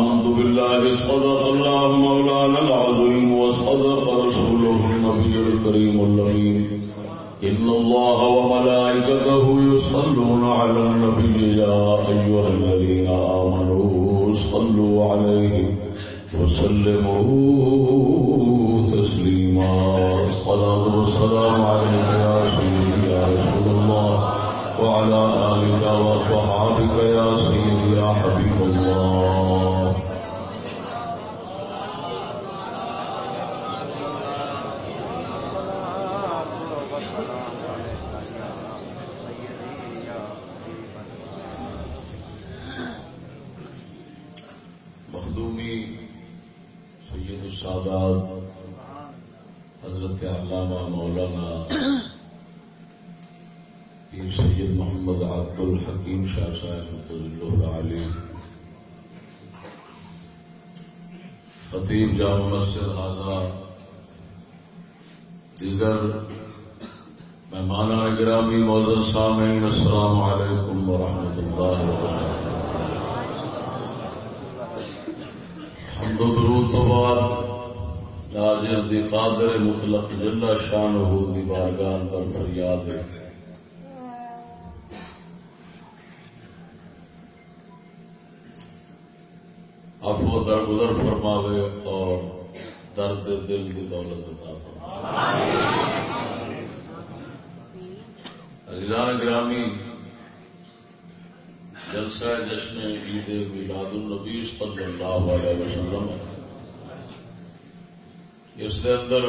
آمنت بالله صدق الله مولانا العظيم وصدق رسوله النبي الكريم اللمين إن الله وملائكته يصلون على النبي، يا أيها الذين آمنوا صلوا عليه وسلموا تسليما. الصلاة والسلام عليك يا سيدي يا رسول الله، وعلى آلك وصحابك يا سيدي يا حبيب الله. گرامی موزن سامعین، السلام علیکم ورحمۃ اللہ وبرکاتہ۔ حمد و درود تو بعد حاضر دی قادر مطلق جلا شان ہو دی بارگاہ اندر فریاد ہے۔ افو در گزر فرماوے اور درد دل کی دولت عطا فرماوے۔ عزیزان گرامی، جلسہ جشن عید میلاد النبی صلی اللہ علیہ وسلم اس کے اندر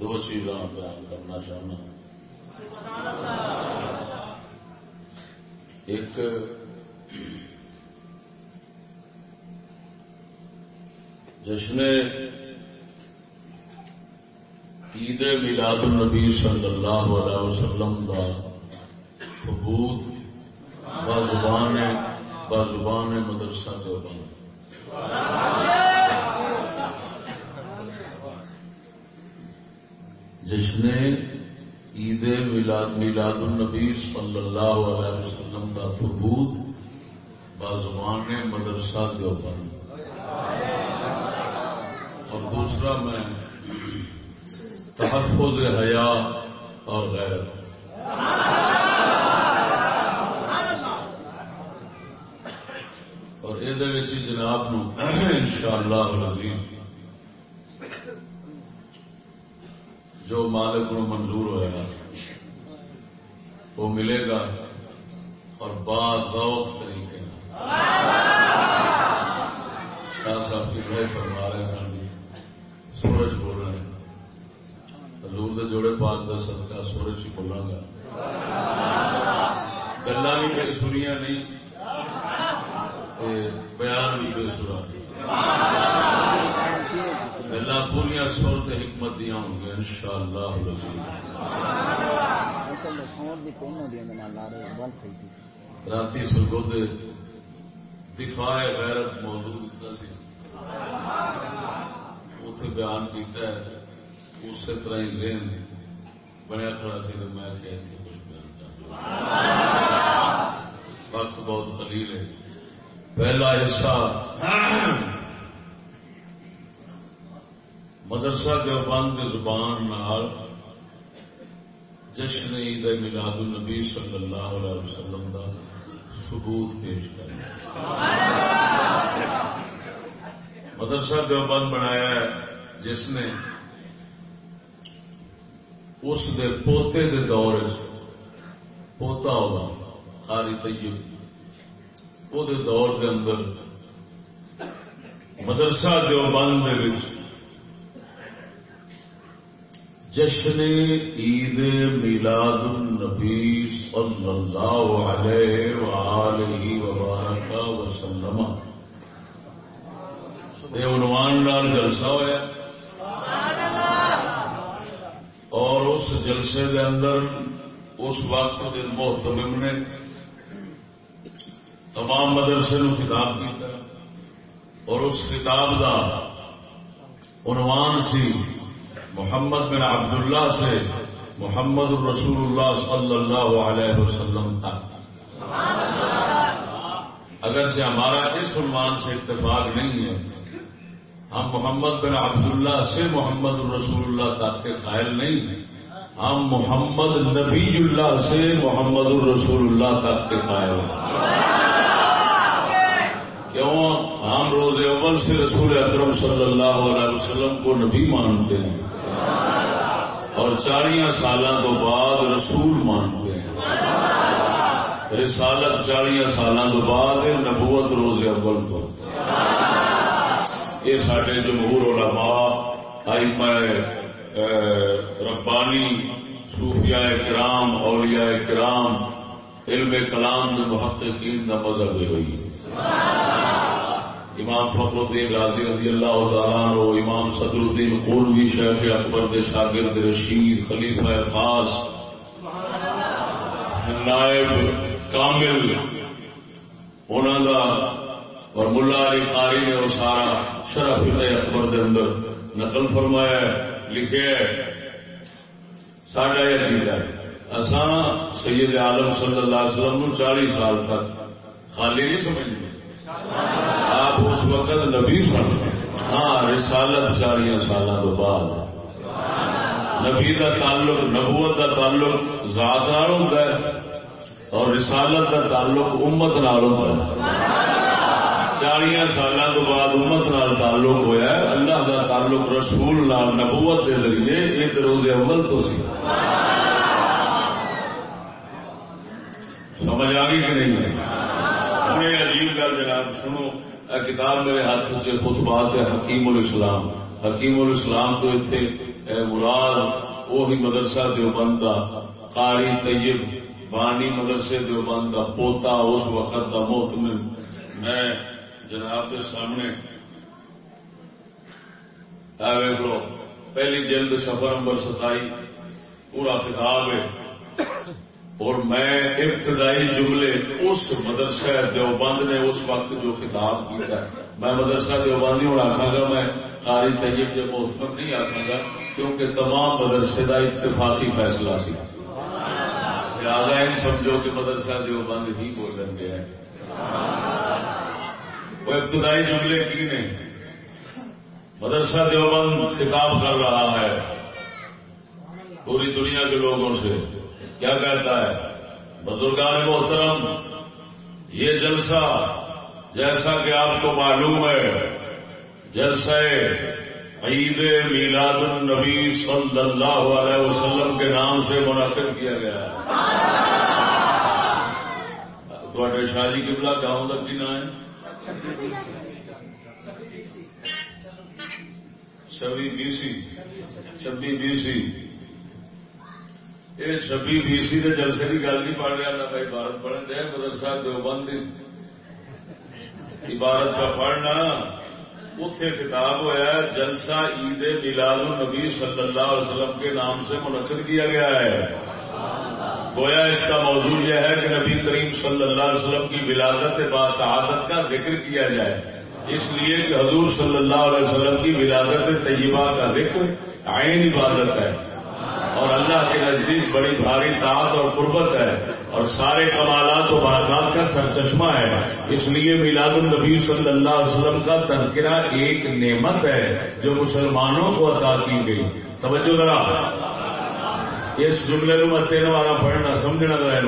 دو چیزاں بیان کرنا چاہنا ایک، جشن عید میلاد النبی صلی اللہ علیہ وسلم کا ثبوت بازبان بازبان مدرسہ جو بن جشن عید میلاد میلاد النبی صلی اللہ علیہ وسلم کا ثبوت بازوان مدرسہ دیوبند اور دوسرا میں تحفظ حیا اور غیرت اور یہ جناب نو ان شاء اللہ جو مالک نو منظور ہوا وہ ملے گا اور بعد ذوق طریقے شاہ صاحب کی فرما رہے سن سورج بول حضور دے جوڑے پاک کا صدقہ سورج ہی بولا گا۔ گلا بھی بے سنیا نہیں بیان بھی بے سرا گلا پوریا سور سے حکمت دیا ہوں گے ان شاء اللہ رات سرگودے دفاع غیرت موجود اتے بیان کیتا ہے۔ اسی طرح ہی ذہن بنیا کھڑا سی تو میں کہ کچھ بیان وقت بہت قلیل ہے۔ پہلا حصہ۔ مدرسہ دیوبند زبان نال جشن عید میلاد النبی صلی اللہ علیہ وسلم کا ثبوت پیش کرنا مدرسہ دیوبند بنایا ہے جس نے اس دے پوتے دے دور پوتا ہوگا، قاری طیب۔ وہ دے دور دے اندر مدرسہ دیوبند دے وچ جشن عید میلاد النبی صلی اللہ علیہ وآلہ وبارک وسلم۔ یہ عنوان نال جلسہ ہوا اور اس جلسے دے اندر اس وقت کے محتمم نے تمام مدرسے نو خطاب کیا اور اس خطاب دا عنوان سی محمد بن عبداللہ سے محمد الرسول اللہ صلی اللہ علیہ وسلم تک۔ اگر سے ہمارا اس عنوان سے اتفاق نہیں ہے ہم محمد بن عبداللہ سے محمد الرسول اللہ تک کے قائل نہیں ہیں۔ ہم محمد نبی اللہ سے محمد الرسول اللہ تک کے قائل ہیں۔ کیوں؟ ہم روز اول سے رسول اکرم صلی اللہ علیہ وسلم کو نبی مانتے ہیں۔ اور چالیاں سال تو بعد رسول مانتے ہیں۔ رسالت چالیاں سال تو بعد نبوت روز اول تو یہ سارے جمہور علماء آئی ربانی صوفیاء کرام اولیاء کرام علم کلام محققین کا مذہب ہوئی امام فخر الدین راضی رضی اللہ تعالیٰ امام صدر الدین قولوی شیخ اکبر دے شاگرد رشید خلیفہ خاص نائب کامل انہوں کا اور ملا علی قاری نے وہ سارا شرف اکبر دے اندر نقل فرمایا لکھے ساڈا یہ عقید ہے۔ اسان سید عالم صلی اللہ علیہ وسلم چالیس سال تک خالی نہیں سمجھتے۔ آپ اس وقت نبی سن۔ ہاں رسالت چالیاں سال بعد۔ نبی کا تعلق، نبوت کا تعلق ذات نال ہوتا ہے اور رسالت کا تعلق امت نال ہوتا ہے۔ چالیا سال بعد امت نال تعلق ہوا ہے، اللہ کا تعلق رسول نال نبوت کے ذریعے ایک روز اول تو سی۔ سمجھ آ گئی کہ نہیں؟ بڑے عجیب گل جناب، سنو کتاب میرے ہاتھ سے خطبات ہے، حکیم الاسلام۔ حکیم الاسلام تو اتنے مراد وہی مدرسہ دیوبند کا قاری طیب، بانی مدرسے دیوبند کا پوتا اس وقت کا محتمل میں جناب کے سامنے۔ لو پہلی جلد سفر نمبر ستائی، پورا خطاب ہے۔ اور میں ابتدائی جملے اس مدرسہ دیوبند نے اس وقت جو خطاب کیا میں مدرسہ دیوبندی ہوں آخا گا، میں قاری طیب کے محتمر نہیں آخا گا، کیونکہ تمام مدرسے کا اتفاقی فیصلہ سی۔ لہٰذا سمجھو کہ مدرسہ دیوبند ہی بولن گیا وہ ابتدائی جملے کی نہیں؟ مدرسہ دیوبند خطاب کر رہا ہے۔ پوری دنیا کے لوگوں سے کیا کہتا ہے؟ بزرگان محترم یہ جلسہ جیسا کہ آپ کو معلوم ہے جلسہ عید میلاد النبی صلی اللہ علیہ وسلم کے نام سے منعقد کیا گیا ہے۔ تھوڑے شاہی قبلہ کیا ہوگا کی نام ہے؟ چھبی بیسی چھبی یہ چھبی کے جلسے کی گل نہیں پڑھ رہا نہ بھائی بھارت پڑھن دے مدرسہ دیوبند عبارت کا پڑھنا اتے خطاب ہوا جلسہ عید میلاد النبی صلی اللہ علیہ وسلم کے نام سے منعقد کیا گیا ہے گویا اس کا موضوع یہ ہے کہ نبی کریم صلی اللہ علیہ وسلم کی ولادت باسعادت کا ذکر کیا جائے۔ اس لیے کہ حضور صلی اللہ علیہ وسلم کی ولادت طیبہ کا ذکر عین عبادت ہے۔ اور اللہ کے نزدیک بڑی بھاری طاقت اور قربت ہے اور سارے کمالات و برکات کا سر چشمہ ہے۔ اس لیے میلاد النبی صلی اللہ علیہ وسلم کا تذکرہ ایک نعمت ہے جو مسلمانوں کو عطا کی گئی۔ توجہ ذرا۔ اس جملے میں تین بار پڑھنا، سمجھنا ذرا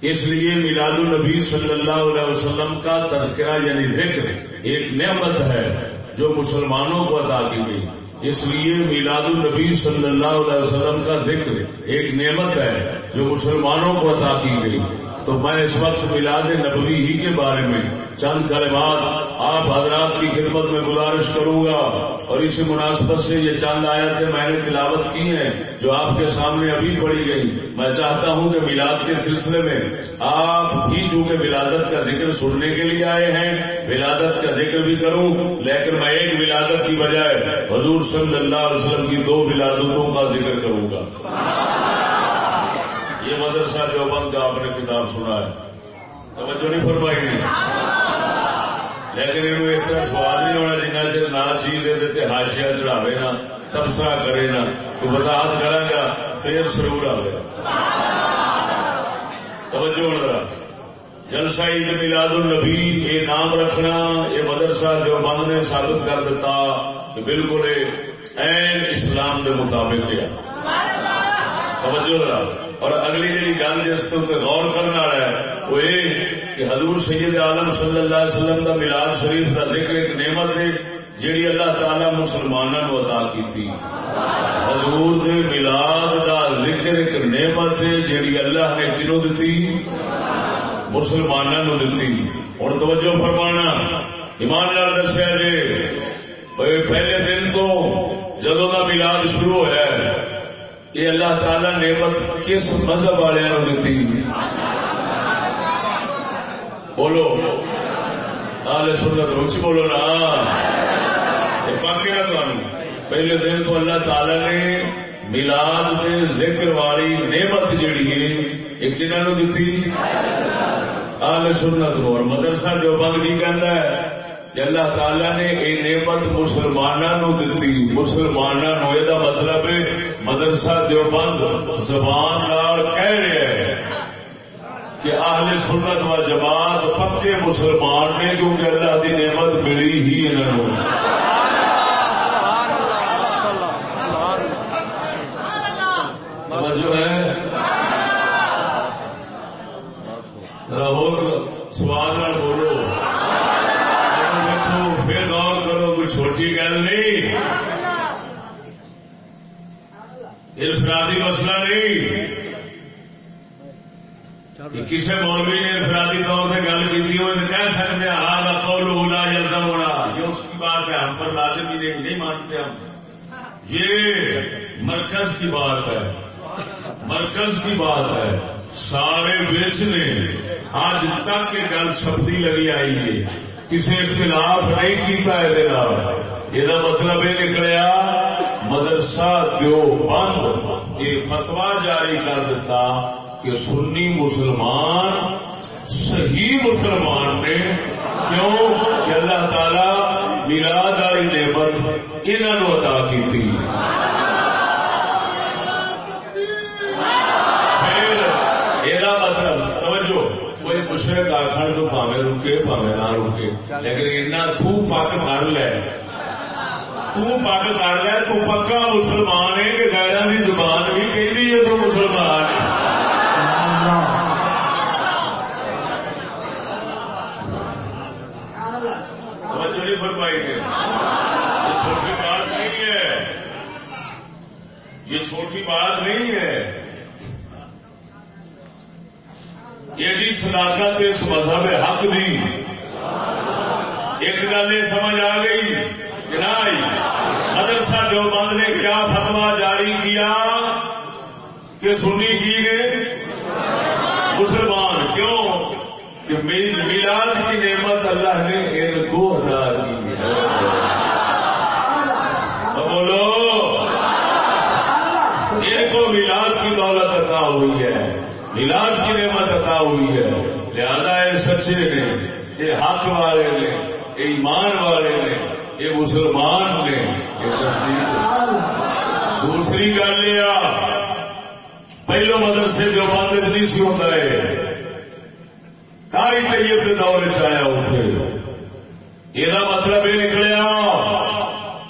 اس لیے میلاد النبی صلی اللہ علیہ وسلم کا تذکرہ یعنی ذکر ایک نعمت ہے جو مسلمانوں کو عطا کی گئی۔ اس لیے میلاد النبی صلی اللہ علیہ وسلم کا ذکر ایک نعمت ہے جو مسلمانوں کو عطا کی گئی۔ تو میں اس وقت میلاد نبوی ہی کے بارے میں چند کلمات آپ حضرات کی خدمت میں گزارش کروں گا اور اسی مناسبت سے یہ چاند آیتیں میں نے تلاوت کی ہیں جو آپ کے سامنے ابھی پڑی گئی میں چاہتا ہوں کہ میلاد کے سلسلے میں آپ بھی چونکہ ولادت کا ذکر سننے کے لیے آئے ہیں ولادت کا ذکر بھی کروں، لیکن میں ایک ولادت کی بجائے حضور صلی اللہ علیہ وسلم کی دو ولادتوں کا ذکر کروں گا۔ یہ مدرسہ دیوبند کا آپ نے کتاب سنا ہے۔ توجہ نہیں فرمائی نہیں لیکن یہ اس طرح سوال نہیں ہونا جنہ چر نہ چیز دے ہاشیا چڑھاوے نا تبصرہ کرے نا۔ تو وضاحت کرا گا پھر ضرور آئے توجہ ہونا جلسہ عید میلاد النبی، یہ نام رکھنا، یہ مدرسہ جو بند نے ثابت کر دیتا کہ بالکل این اسلام کے مطابق ہے۔ توجہ ذرا۔ اور اگلی جی گل جس کے اتنے غور کرنے والا ہے، وہ یہ کہ حضور سید عالم صلی اللہ علیہ وسلم کا میلاد شریف کا ذکر ایک نعمت ہے، جیڑی اللہ تعالی مسلمانوں عطا کی حضور دے میلاد کا ذکر ایک نعمت ہے، جیڑی اللہ نے کنوں دیتی مسلمانوں دیتی اور توجہ فرمانا، ایمان لال دسیا جی پہلے دن تو جدوں کا میلاد شروع ہوا یہ اللہ تعالی نعمت کس مذہب والوں دیتی بولو۔ آلے سنت روچی بولو نا۔ باقی نہ پہلے دن تو اللہ تعالی نے ملاد کے ذکر والی نعمت جیڑی ہے، یہ کنہوں دیتی آلے سنت اور مدرسہ جو بند کی کہتا ہے اللہ تعالی نے یہ نعمت مسلمانوں دیتی مسلمانوں یہ مطلب ہے مدرسہ جو بند زبان کہہ رہے ہیں کہ اہل سنت و جماعت پکے مسلمان نے کیونکہ اللہ کی نعمت ملی ہی انہوں جو ہے؟ سوال بولو دیکھو پھر غور کرو کوئی چھوٹی گل نہیں انفرادی مسئلہ نہیں۔ کسی مولوی نے انفرادی طور سے گل کی کہہ سکتے ہیں آج قول ہونا جلسہ ہونا۔ یہ اس کی بات ہے، ہم پر لازم ہی نہیں نہیں مانتے ہم۔ یہ مرکز کی بات ہے۔ مرکز کی بات ہے۔ سارے بیچ نے آج تک یہ گل چھپتی لگی آئی ہے۔ کسی اختلاف نہیں کیتا ہے یہ مطلب یہ نکلیا مدرسہ جو بند یہ فتوا جاری کر دیتا کہ سنی مسلمان صحیح مسلمان نے کیوں کہ اللہ تعالی میلاد والی نعمت انہوں ادا کی تھی مطلب توجہ کوئی مشرق آخر تو پاوے رکے پاوے نہ رکے لیکن اتنا تو پک کر لے تو پک کر لے، تو پکا مسلمان ہے کہ غیران کی زبان بھی کہتی ہے، تو مسلمان ہے۔ فرمائی گئی۔ یہ چھوٹی بات نہیں ہے۔ یہ چھوٹی بات نہیں ہے۔ ایڈی جی صداقت اس مذہب حق دی۔ ایک گل یہ سمجھ آ گئی۔ کہ نہ آئی مدرسہ دیوبند نے کیا فتوا جاری کیا کہ سنی کی گئے؟ مسلمان، کیوں؟ کہ میلاد کی نعمت اللہ نے ان کو ادا کی بولو ان کو میلاد کی دولت ادا ہوئی ہے، میلاد کی نعمت عطا ہوئی ہے۔ لہذا یہ سچے نے، یہ حق والے نے، یہ ایمان والے نے یہ مسلمان نے یہ دوسری گل یہ پہلو مدرسے جو بند نہیں سی ہوتا ہے کاری طیب کے دور چیا اتنے یہ مطلب یہ نکلیا،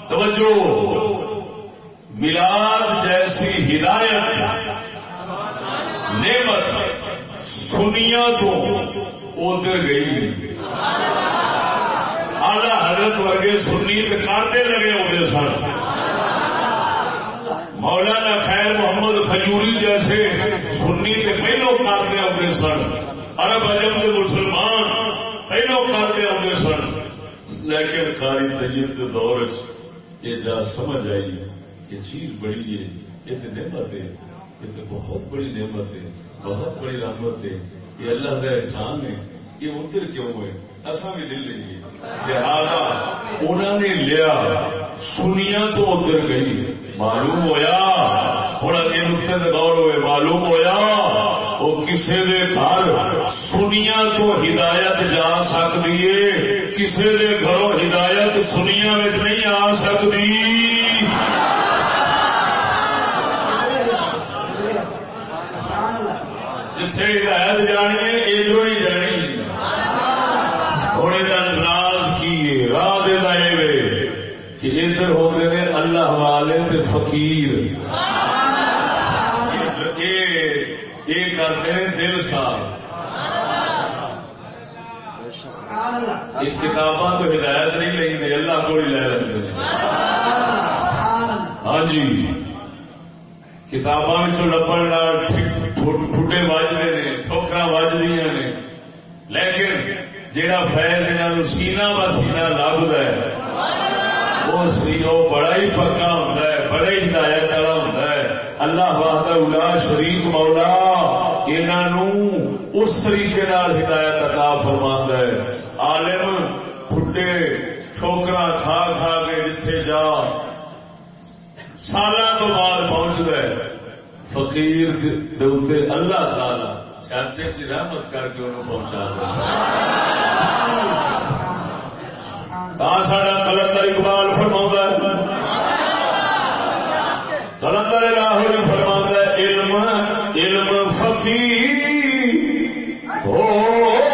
توجہ، ملاد جیسی ہدایت، نعمت سنیا تو ادھر گئی۔ آدھا حضرت ورگے سنی کرتے لگے ہوتے سن۔ مولانا خیر محمد خجوری جیسے سنی سے پہلو کرتے ہوتے سن۔ ارب اجم کے مسلمان پہلو کرتے ہوتے سن۔ لیکن کاری تجیب کے دور یہ جا سمجھ آئی یہ چیز بڑی ہے، یہ تو نعمت ہے، یہ تو بہت بڑی نعمت ہے، بہت بڑی رحمت ہے۔ یہ اللہ کا احسان ہے، یہ ادھر کیوں ہوئے ایسا بھی دل لیں گے انہوں نے لیا سنیا تو ادھر گئی۔ معلوم ہویا ہوں اگے نقطے دور ہوئے، معلوم ہویا وہ کسی دے گھر سنیا تو ہدایت جا سکتی ہے۔ کسی دے گھروں ہدایت سنیا نہیں آ سکتی۔ جتھے ہدایت جانی ہے ادھر ہی جانی ہوں یہ راز کی راہ دے کہ ادھر ہوتے ہیں اللہ والے تے فقیر۔ یہ کرتے ہیں دل صاحب کتاباں تو ہدایت نہیں لیں گے اللہ کو ہی لے لیں ہاں جی۔ کتاباں لبن ٹوٹے بجتے ہیں ٹھوکرا بجدی نے لیکن جہاں فیض یہاں سینا ب سینا لبتا ہے وہ سی وہ بڑا ہی پکا ہوں بڑا ہی ہدایت والا ہوں اللہ بہت الا شریف مولا انہوں اس طریقے ہدایت عطا فرما ہے۔ عالم ٹھٹے ٹھوکرا کھا کھا کے جتھے جا سال تو بعد پہنچ گئے فقیر دے اللہ تعالی چاٹے چ رحمت کر کے انہوں پہنچا ساڈا کلندر اقبال فرما کلندر لاہور فرما علم علم فقیر ہو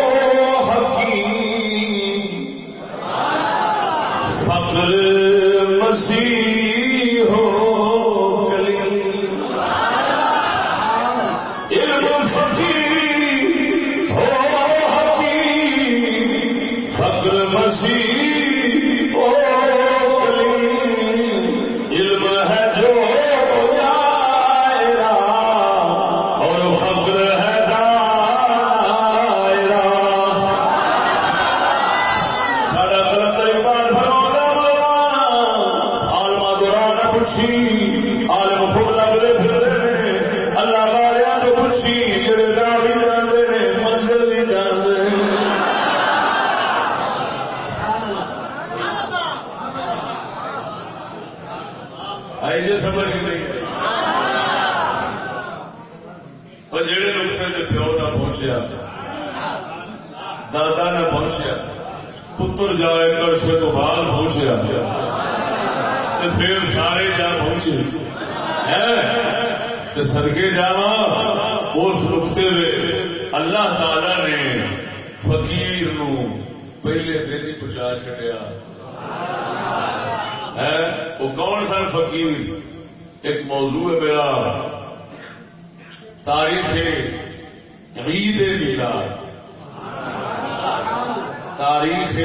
پہنچیا پھر سارے جا پہنچے۔ سدکے جا اس نقطے اللہ تعالی نے فقیر نو پہلے دن ہی پہنچا چڑیا وہ کون سن فقیر؟ ایک موضوع ہے میرا۔ تاریخ عید میلاد۔ تاریخ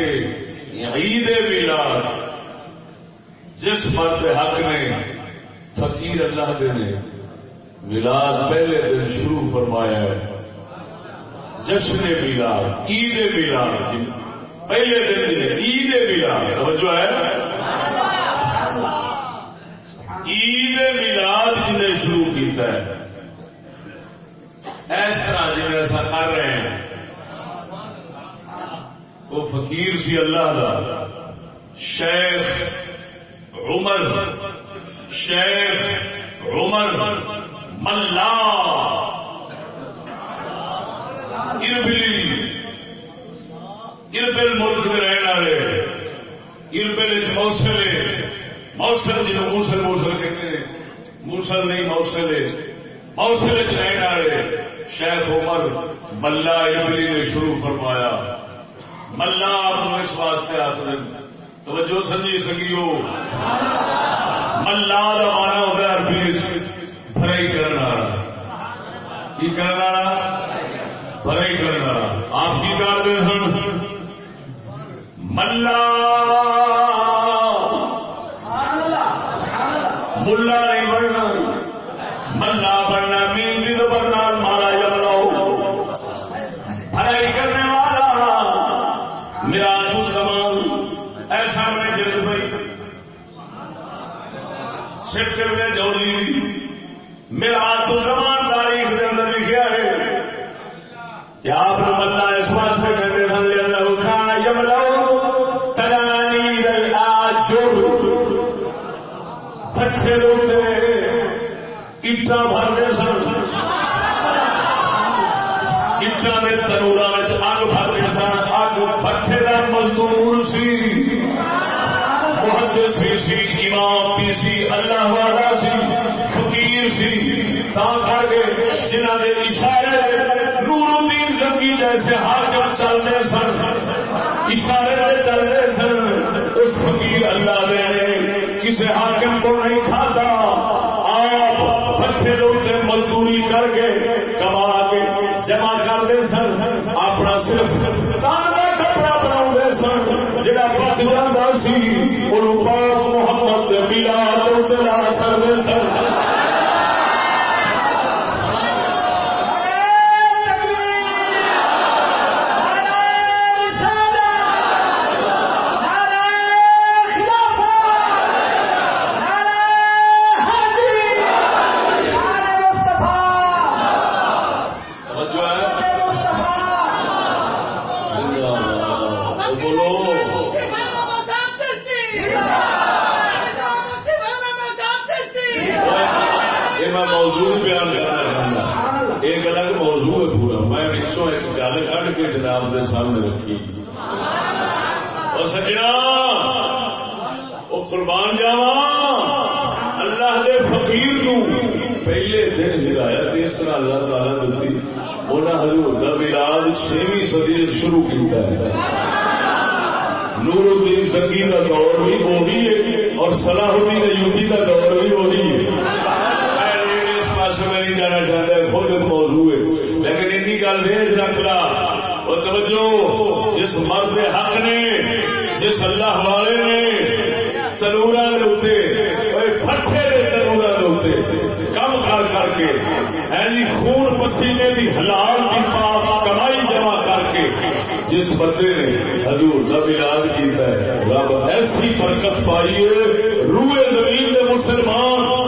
عید میلاد، جس مرد حق نے فقیر اللہ دے نے ملاد پہلے دن شروع فرمایا ہے۔ جشن میلاد، عید میلاد پہلے دن عید میلاد، توجہ ہے۔ عید میلاد جنہیں شروع کیتا ہے۔ اس طرح جی ایسا کر رہے ہیں۔ وہ فقیر سی اللہ کا شیخ عمر شیخ عمر، ملا۔ اربلی اربل ملک میں رہنے والے اربل موسل موسل جن موسل موسل کہتے ہیں۔ موسل نہیں موسل موسل رہنے والے، شیخ عمر، ملا اربلی نے شروع فرمایا۔ ملا آپ اس واسطے آخر توجہ سنجی سکیو ملا کا مانا ہوتا ہے عربی بھرائی کرنا کی کرنا بھرائی کرنا آپ کی کرتے سن۔ ملا۔ ملا نہیں بڑھنا ملا بڑھنا مین جی تو بڑھنا مارا جب لو بھرائی کرنے والا میرا جوڑی میرا تو زمان تاریخ کے اندر لکھا ہے کہ آپ بندہ اس واسطے کہتے سن لے کھانا جم لو ترانی پٹھے روتے اٹا بھرتے سن۔ اٹا نے تنورا میں موضوع بیان کرنا چاہتا ایک الگ موضوع ہے پورا۔ میں پچھوں ایک گل کھ کے جناب کے سامنے رکھی۔ اور سجنا، وہ قربان جاوا اللہ دے فقیر کو پہلے دن ہدایت اس طرح اللہ تعالیٰ دیتی انہوں نے ہزور کا ملاد چھویں صدی شروع کیا نور الدین سنگھی کا دور بھی وہی ہے اور صلاح الدین یوبی کا دور بھی وہی ہے۔ میں نہیں جانا چاہتا ہے، خود موضوع ہے۔ لیکن ان گل ریز رکھ رہا اور توجہ، جس مرد حق نے، جس اللہ والے نے تنورا دے تنورا کم کر کر کے جی، خون پسینے بھی حلال کی پاپ کمائی جمع کر کے جس بندے نے حضور رب اعلان کیتا ہے، رب ایسی برکت پائی ہے، روئے زمین نے مسلمان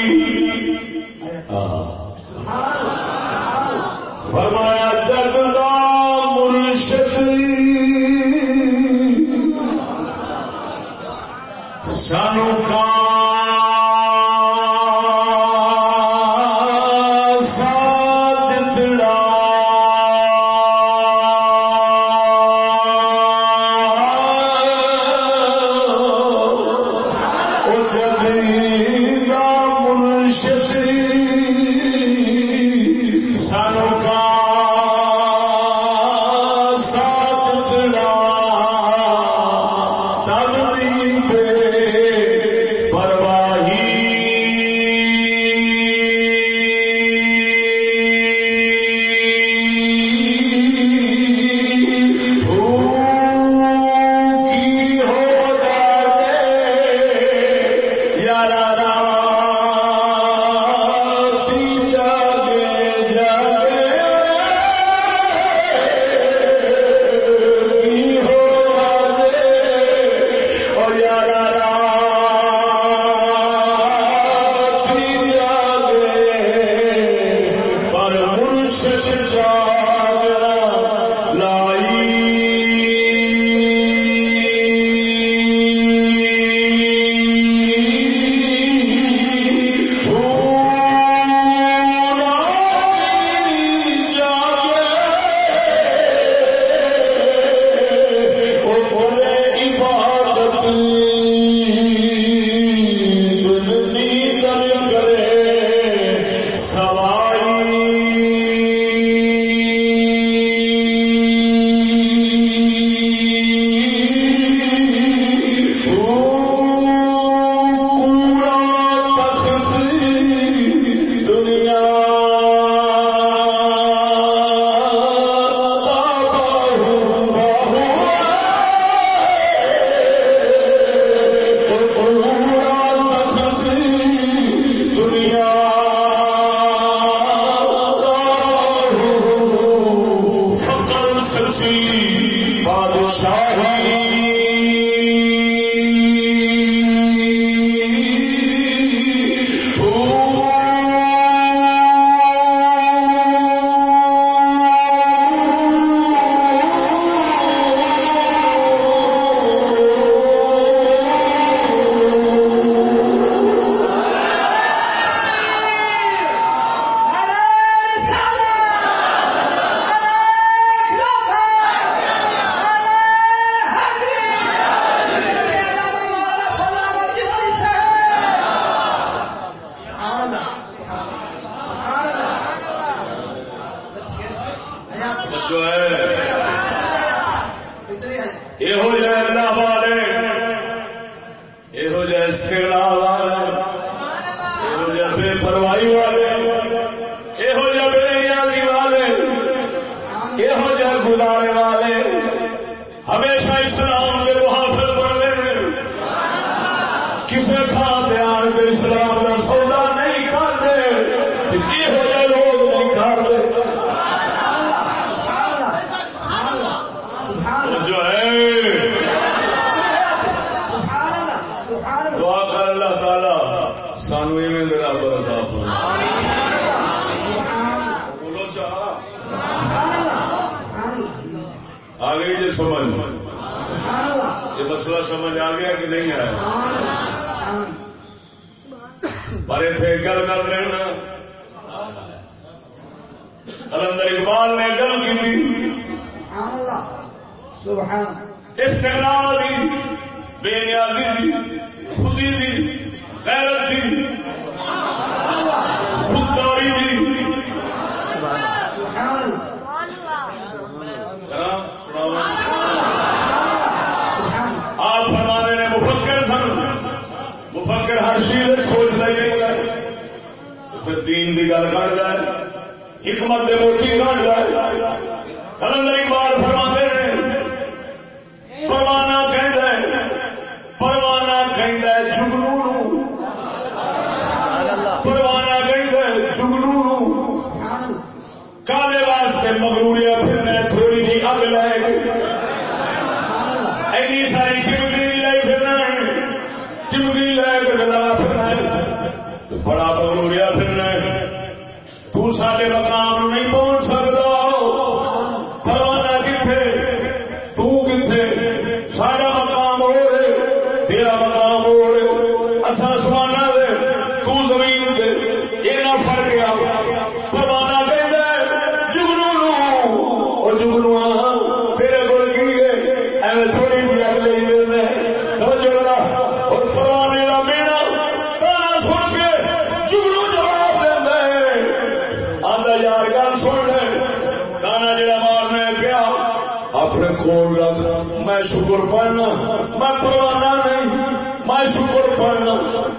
اپنے کول رکھ۔ میں شکر پڑھنا، میں پروانہ نہیں، میں شکر پڑھنا،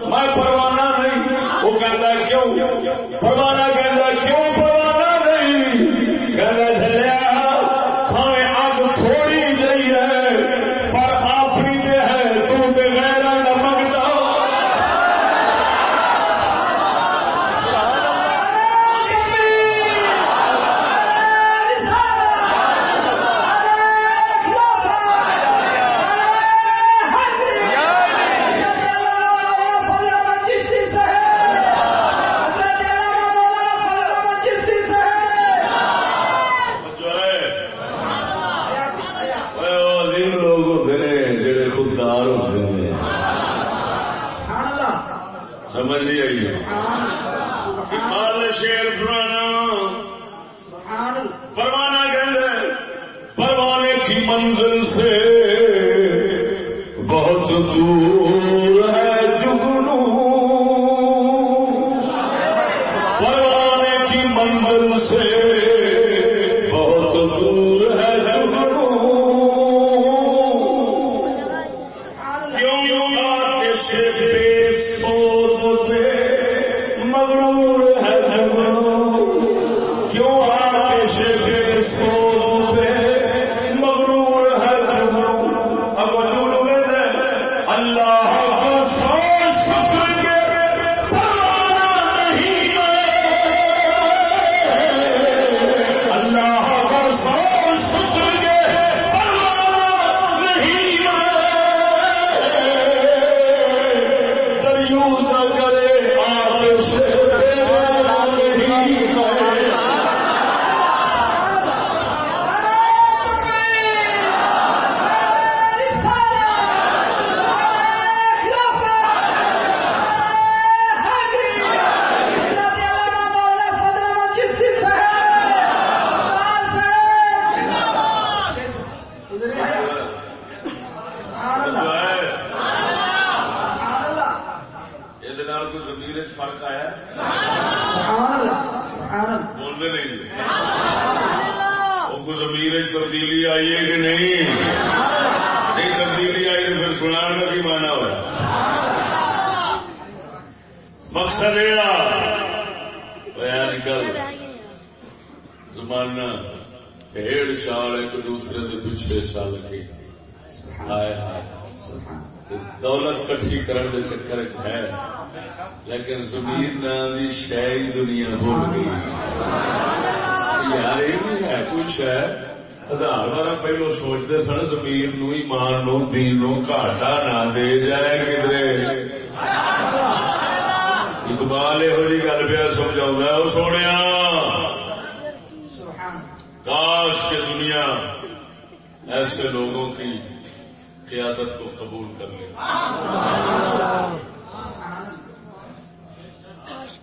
میں پروانہ نہیں۔ وہ کہتا کیوں؟ پروانہ کہتا کیوں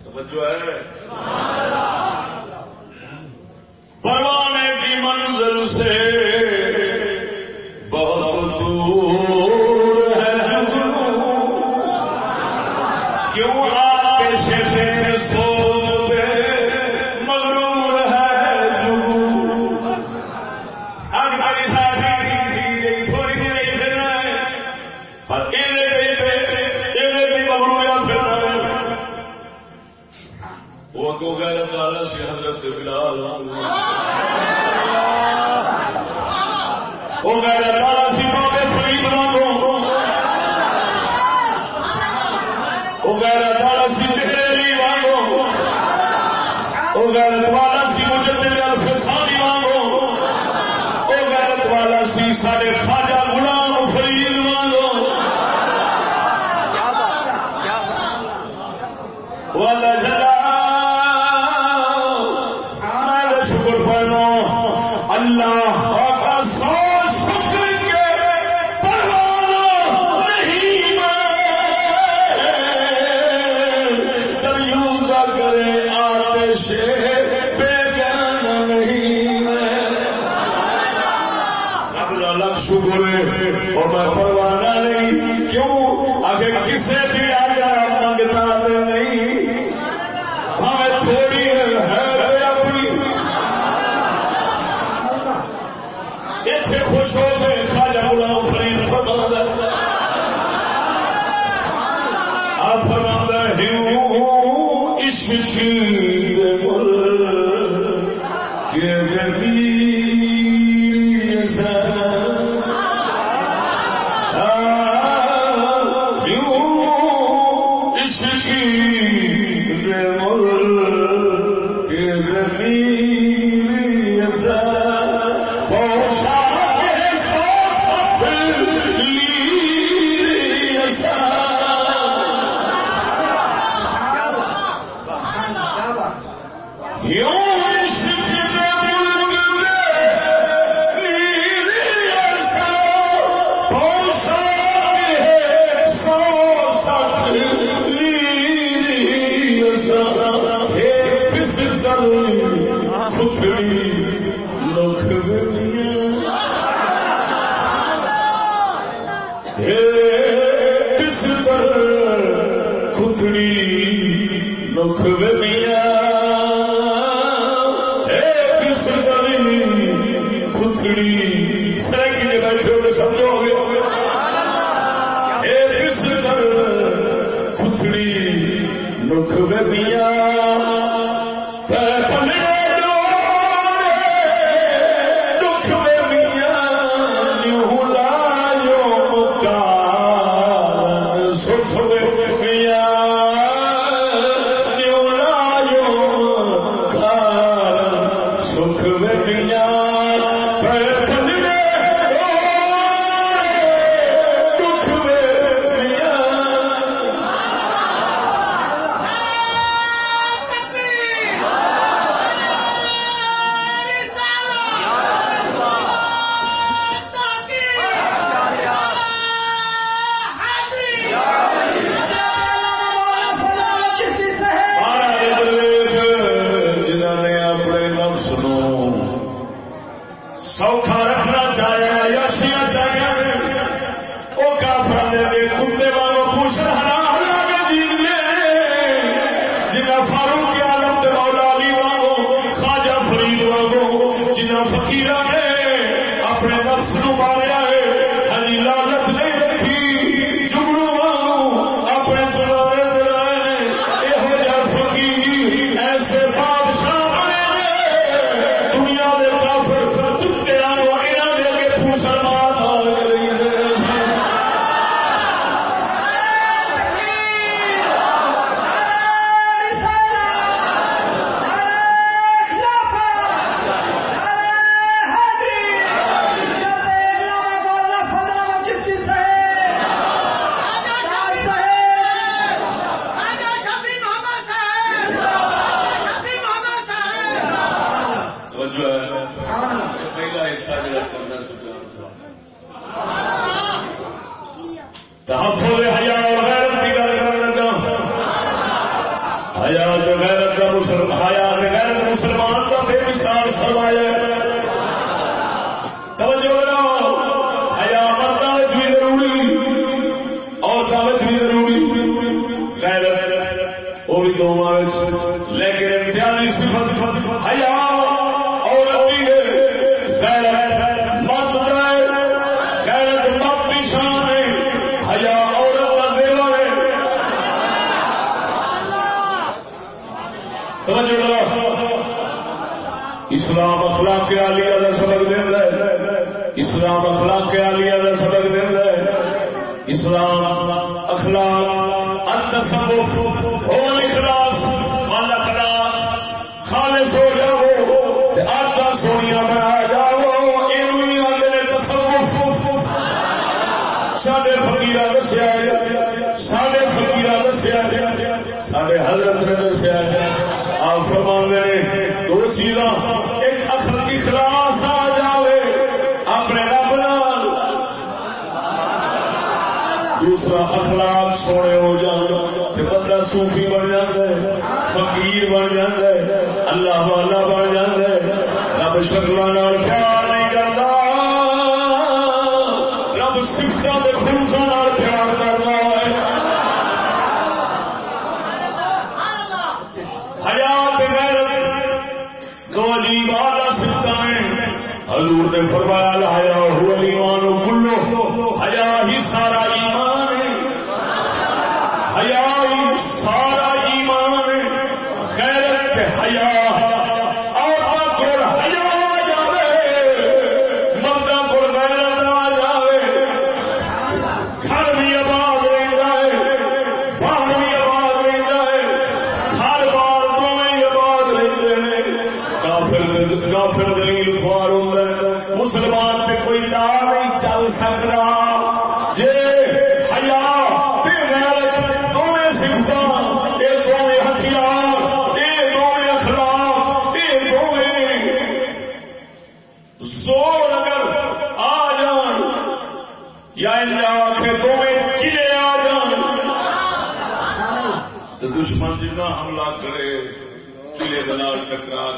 توجہ ہے۔ پرواہ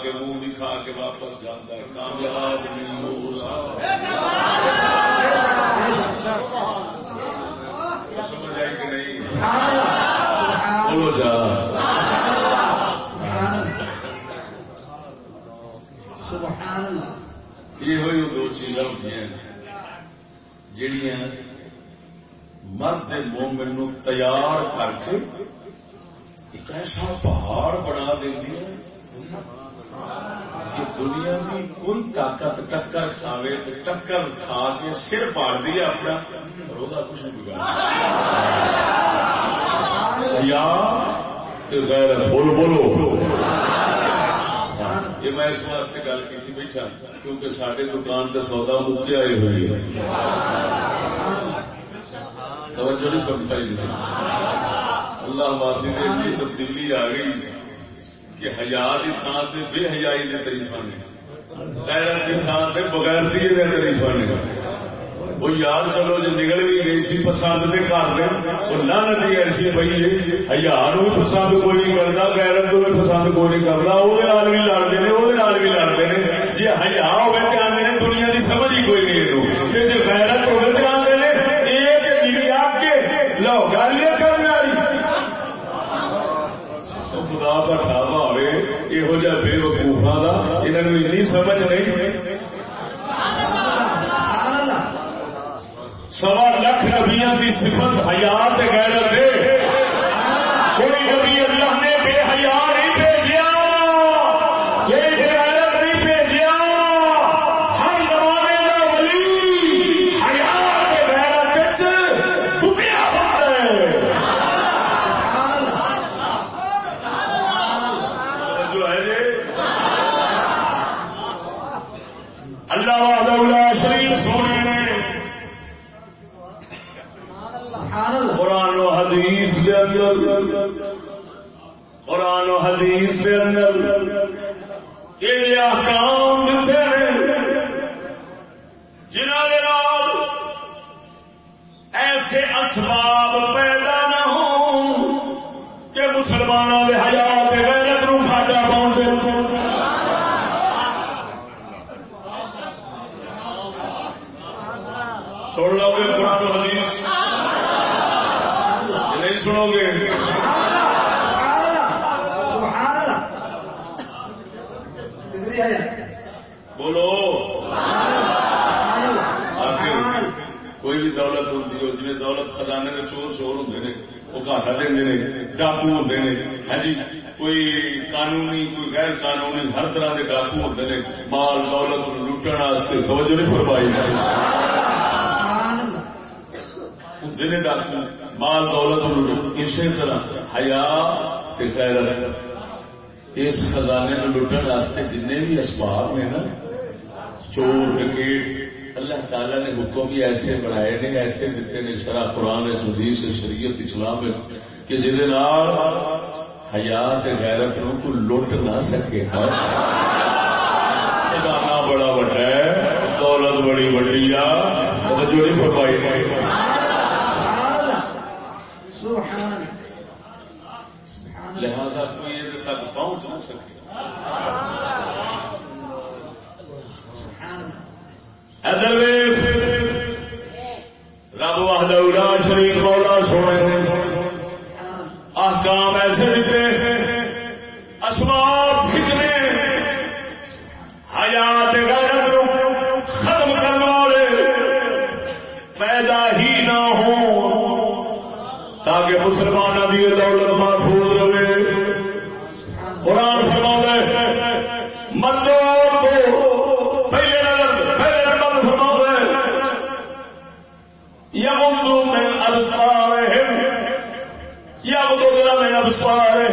کے منہ دکھا کے واپس جاتا ہے کامیاب نہیں ہو سمجھ آئی کہ نہیں بولو جا۔ یہ ہوئی دو چیزاں ہوتی ہیں جہیا مرد مومن نو تیار کر کے ایک ایسا پہاڑ بنا دیں کہ دنیا کی کوئی طاقت ٹکر کھاوے تو ٹکر کھا کے سر پاڑ دیا اپنا اور وہ کچھ نہیں بگاڑ۔ یا غیر بول بولو. یہ میں اس واسطے گل کی بیٹھا کیونکہ سارے دکان کا سودا مکے آئے ہوئے توجہ نہیں سمجھ پائی اللہ معافی دے بھی تبدیلی آ گئی کہ ہزار کی تھان سے بے حیائی نے تریفا نے غیرت کی تھان سے بغیر دیے نے تریفا نے وہ یاد چلو جو نکل بھی گئی سی پسند کے گھر میں، وہ نہ ندی ایسی پی ہے۔ ہزار بھی پسند کوئی نہیں کرتا، غیرت کو بھی پسند کوئی نہیں کرتا۔ وہ بھی لڑتے ہیں، وہ بھی لڑتے ہیں۔ جی ہزار ہوگا تو آدھے نے دنیا کی سمجھ ہی کوئی نہیں جی غیرت ہوگا تو آدھے نے یہ آپ کے۔ لو، گل یہ کرنے والی۔ خدا کا ہوئے یہو جہ بے وقوفا کا انہوں سمجھ نہیں۔ سوا لکھ نبیا کی صفت حیات غیرت ہے کوئی نبی اللہ نے بے حیا نہیں بھیجا کوئی بے غیرت نہیں بھیجا ہر زمانے کا ولی حیات غیرت ڈبیا ہوتا ہے جو ہے جی اللہ وحدہ شریف سونے نے قرآن و حدیث کے اندر قرآن و حدیث کے اندر یہ احکام دیتے ہیں جنہوں کے نام ایسے اسباب پیدا نہ ہوں کہ مسلمانوں کے حیات غیرت نو گھاٹا پہنچے سن لو گے قرآن و حدیث نہیں سنو گے بولو آخر کوئی بھی دولت ہوتی ہے جی دولت خزانے کے چور چور ہوں نے وہ گاٹا دیں ڈاکو ہوتے ہیں ہاں جی کوئی قانونی کوئی غیر قانونی ہر طرح کے ڈاکو ہوتے ہیں مال دولت لٹن واسطے توجہ نہیں فرمائی۔ ہوتے ہیں ڈاکو مال دولت اسی طرح ہیا غیرت اس خزانے لٹن واسطے جن بھی اسباب نے نا چور ڈکیٹ اللہ تعالی نے حکم بھی ایسے بنائے نے، ایسے دیتے نے شرح قرآن حدیث شریعت، اسلام کہ جہد حیات غیرت نو کو لٹ نہ سکے۔ ہاں۔ خزانہ بڑا بڑا ہے، دولت بڑی بڑی آ جو نہیں فرمائی۔ لہذا کوئی تک پہنچ نہ سکے۔ رب وحدہ شریف مولا سونے احکام ایسے دیتے اسباب فتنے حیات غیرت ختم کرنے والے۔ پیدا ہی نہ ہوں۔ تاکہ مسلمانوں کی دولت محفوظ رہے۔ قرآن ابسار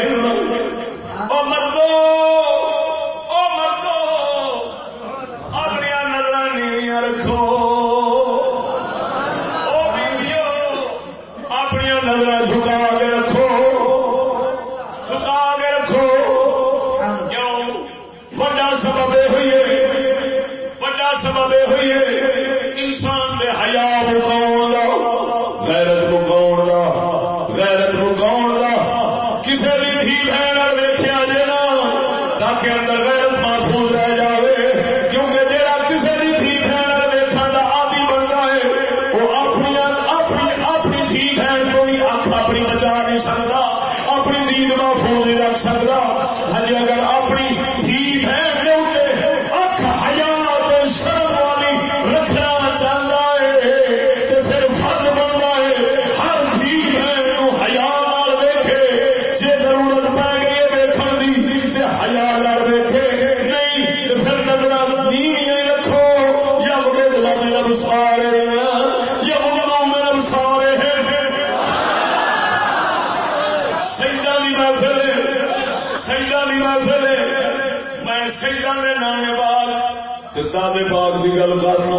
کرنا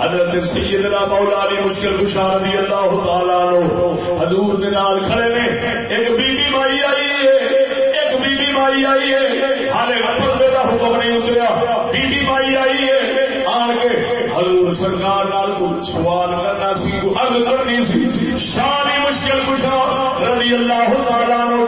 حضرت سیدنا مولا علی مشکل کشا رضی اللہ تعالی عنہ حضور دے نال کھڑے نے ایک بی بی مائی آئی ہے ایک بی بی مائی آئی ہے حالے پردے دا حکم نہیں اتریا بی بی مائی آئی ہے آن کے حضور سرکار سوال کرنا سی اگ کرنی سی۔ شان مشکل کشا رضی اللہ تعالیٰ نو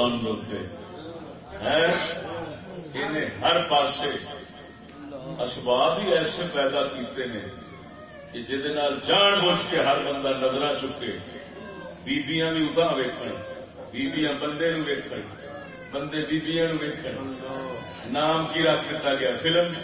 مسلمان دے انہیں ہر پاسے اسباب ہی ایسے پیدا کیتے ہیں کہ جہد جان بوجھ کے ہر بندہ نظر چکے بیبیاں بھی اتنا ویکن بیبیاں بندے نو ویکن بندے بیبیاں نو ویکن نام کی رکھ دیا گیا فلم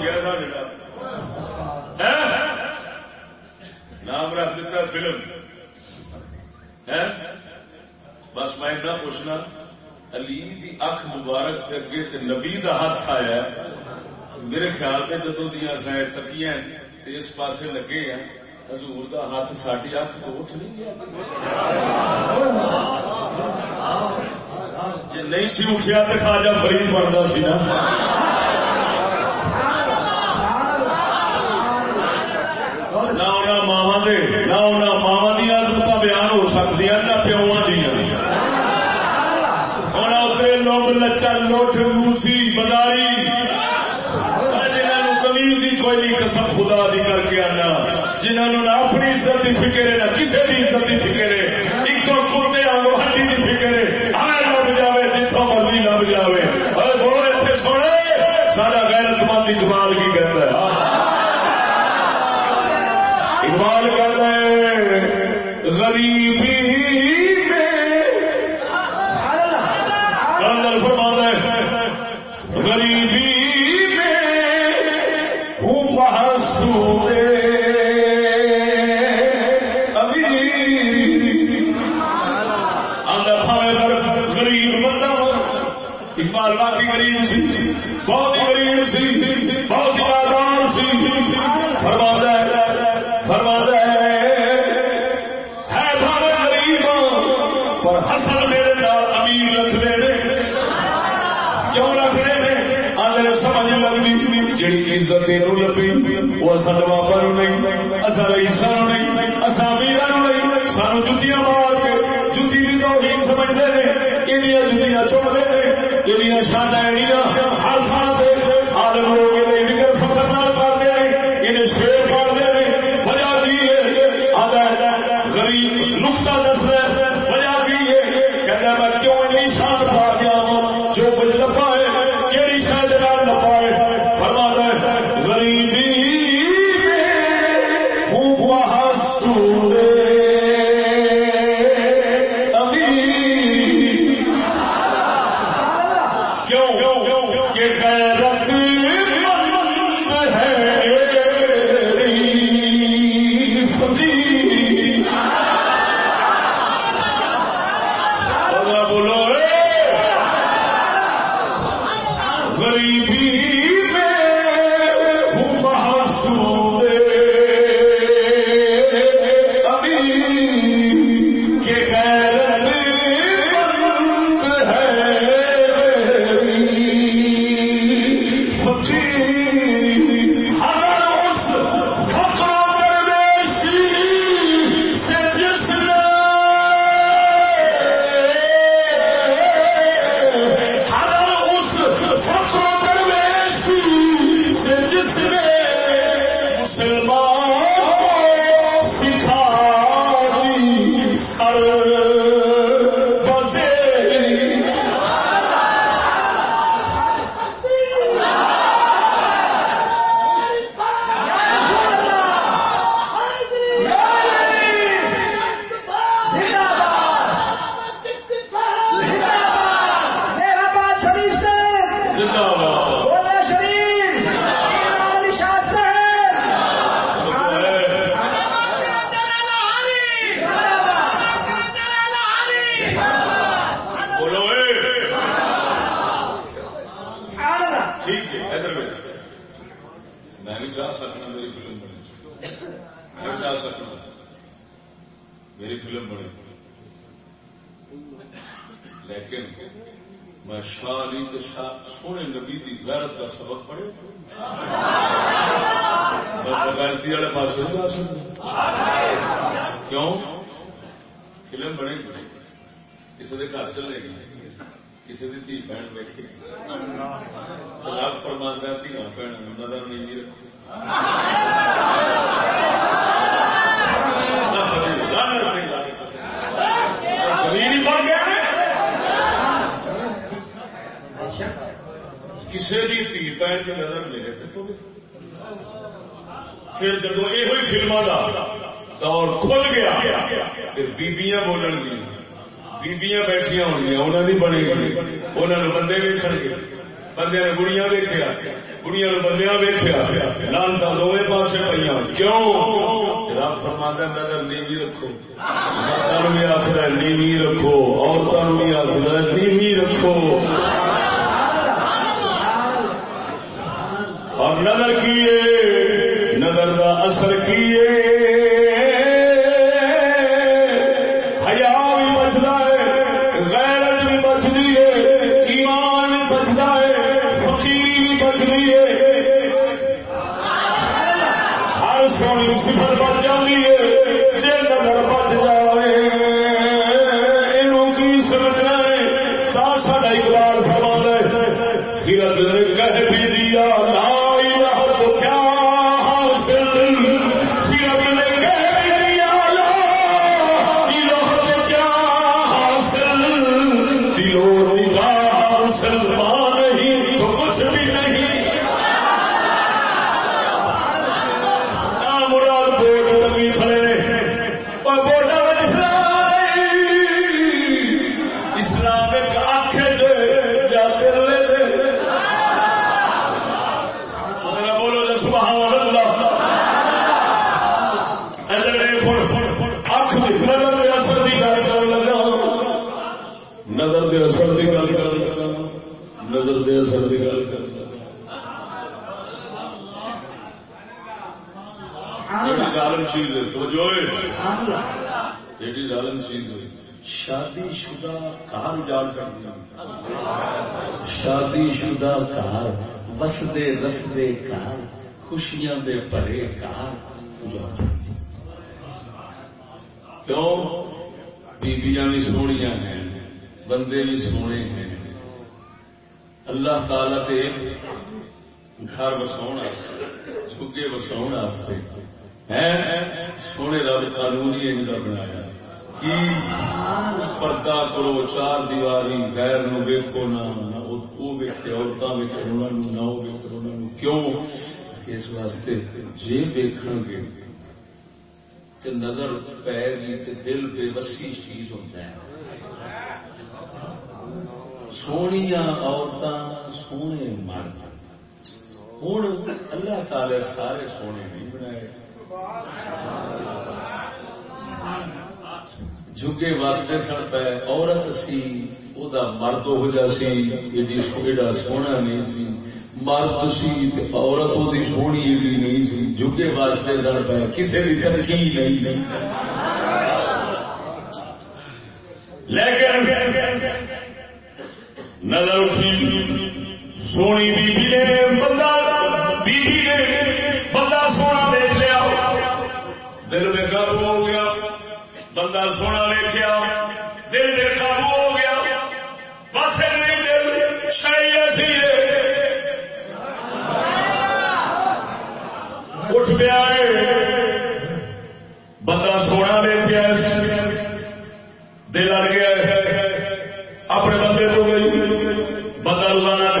گیا تھا نام رکھ دیتا فلم۔ بس میں اتنا پوچھنا، علی دی اکھ مبارک کے اگے تے نبی دا ہاتھ آیا میرے خیال میں جدو دیا سائڈ تکیاں اس پاسے لگے ہیں، حضور دا ہاتھ ساری اکھ تو اٹھ نہیں گیا۔ جی نہیں سی اٹھیا تو خاجا فرید بنتا سی نا۔ نہ ماوا دے نہ ماوا دیا عزمت بیان ہو سکتی نہ پیوا دیا ہوں اتنے لوگ لچا لوٹ روسی بازاری جنہوں کمیز ہی کوئی نہیں قسم خدا دی کر کے آنا جنہوں نہ اپنی عزت کی فکر ہے نہ کسی کی عزت کی فکر ہے ایک تو کتے آگو ہڈی کی فکر ہے آئے لب جائے جتوں مرضی لب جائے اور بولو اتنے سونے سارا غیرت مند اقبال کی کہتا ہے اقبال کہتا ہے غریبی ہیں یہ شانا شادی شدہ کار اجاڑ کر شادی شدہ کار وسدے رسدے کار خوشیاں دے پرے کار کیوں؟ بیبیاں بھی سونیاں ہیں بندے بھی سونے ہیں۔ اللہ تعالی تے گھر بساؤ جھگے بساؤ سونے رب قانون ہی ان کا بنایا۔ پردہ کرو، چار دیواری، غیر نو ویکو نہ وہ ویکے عورتوں نہ کیوں؟ اس واسطے جی ویکھ گے تے نظر پی گی تے دل بے بسی چیز ہوتا ہے۔ سونیا عورتیں سونے مرد۔ ہوں اللہ تعالی سارے سونے نہیں بنائے۔ جگے واسطے سن پہ عورت سی وہ مرد ہو جا سی جی ایڈا سونا نہیں سی۔ مرد سی عورت وہ سونی ایڈی نہیں سی۔ جگے واسطے سن پہ کسی بھی ترقی نہیں لیکن نظر اٹھی، سونی بی بی نے، بندہ بی بی نے بندہ سونا ویخیا دل بے قابو ہو گیا بس دل شاہی ایسی اٹھ پیا بندہ سونا ویخیا دل اڑ گیا اپنے بندے تو گئی بندہ لانا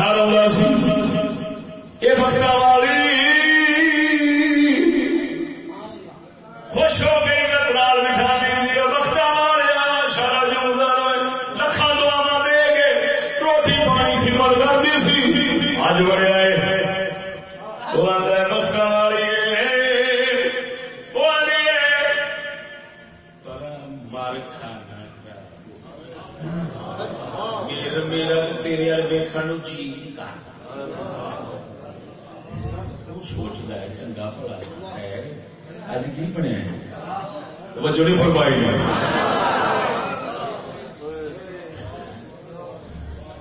توجہ نہیں فرمائی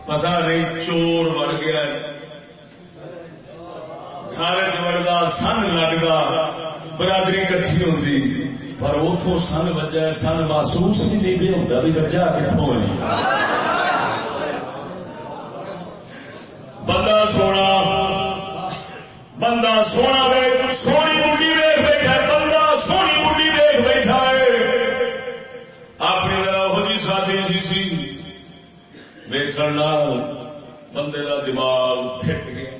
پتا نہیں چور بڑھ گیا۔ گھر چڑھتا سن لگتا برادری کٹھی ہوتی پر اتوں سن بجا سن محسوس بھی نہیں بھی ہوتا بھی بچا کتوں بندہ سونا بندہ سونا سونی بندے کا دماغ پھٹ گیا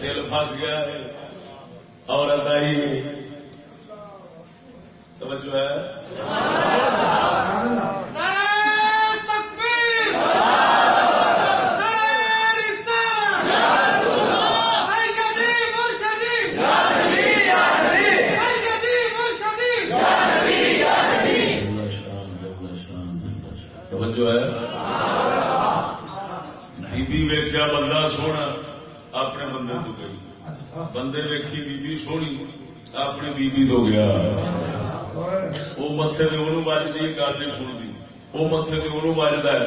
دل فس گیا ہے عورت آئی توجہ ہے بندہ سونا اپنے بندے تو گئی اچھا۔ بندے ویکھی بی بی سونی اپنی بی بی تو گیا۔ وہ متے سے انہوں بجتی گل جی نہیں سنتی وہ متے سے وہ بجتا ہے۔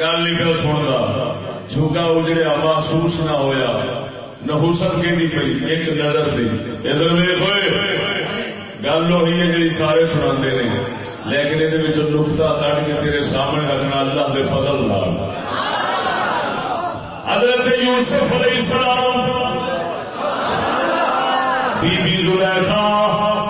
گل نہیں پہ سنتا چوگا وہ جڑے محسوس نہ ہویا۔ نہوست کی نہیں ایک نظر دی۔ ادھر ہوئے گل وہی ہے جی سارے سنا لیکن یہ نقطہ کٹ کے تیرے سامنے رکھنا اللہ کے فضل لال حضرت یوسف علیہ السلام بی بی زلیخا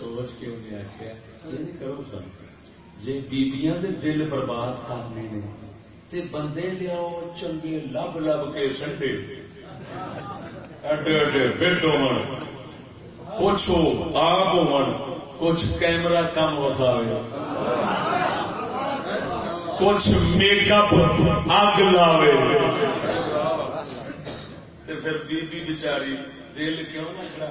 سوچ کے انہیں آخیا یہ کرو سر جی بیبیاں دل برباد کرنے نے، تے بندے لیا چنگے لب لب کے سنڈے۔ کچھ آپ کچھ کیمرہ کچھ میک اپ اگ لاوے۔ پھر بیچاری دل کیوں نہ کھڑا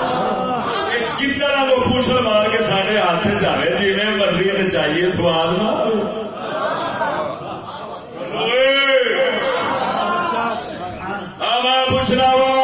کتنا کو پوشل مار کے سارے ہاتھ چاہے جی میں مرضی نچائیے سواد نہ پوچھنا وا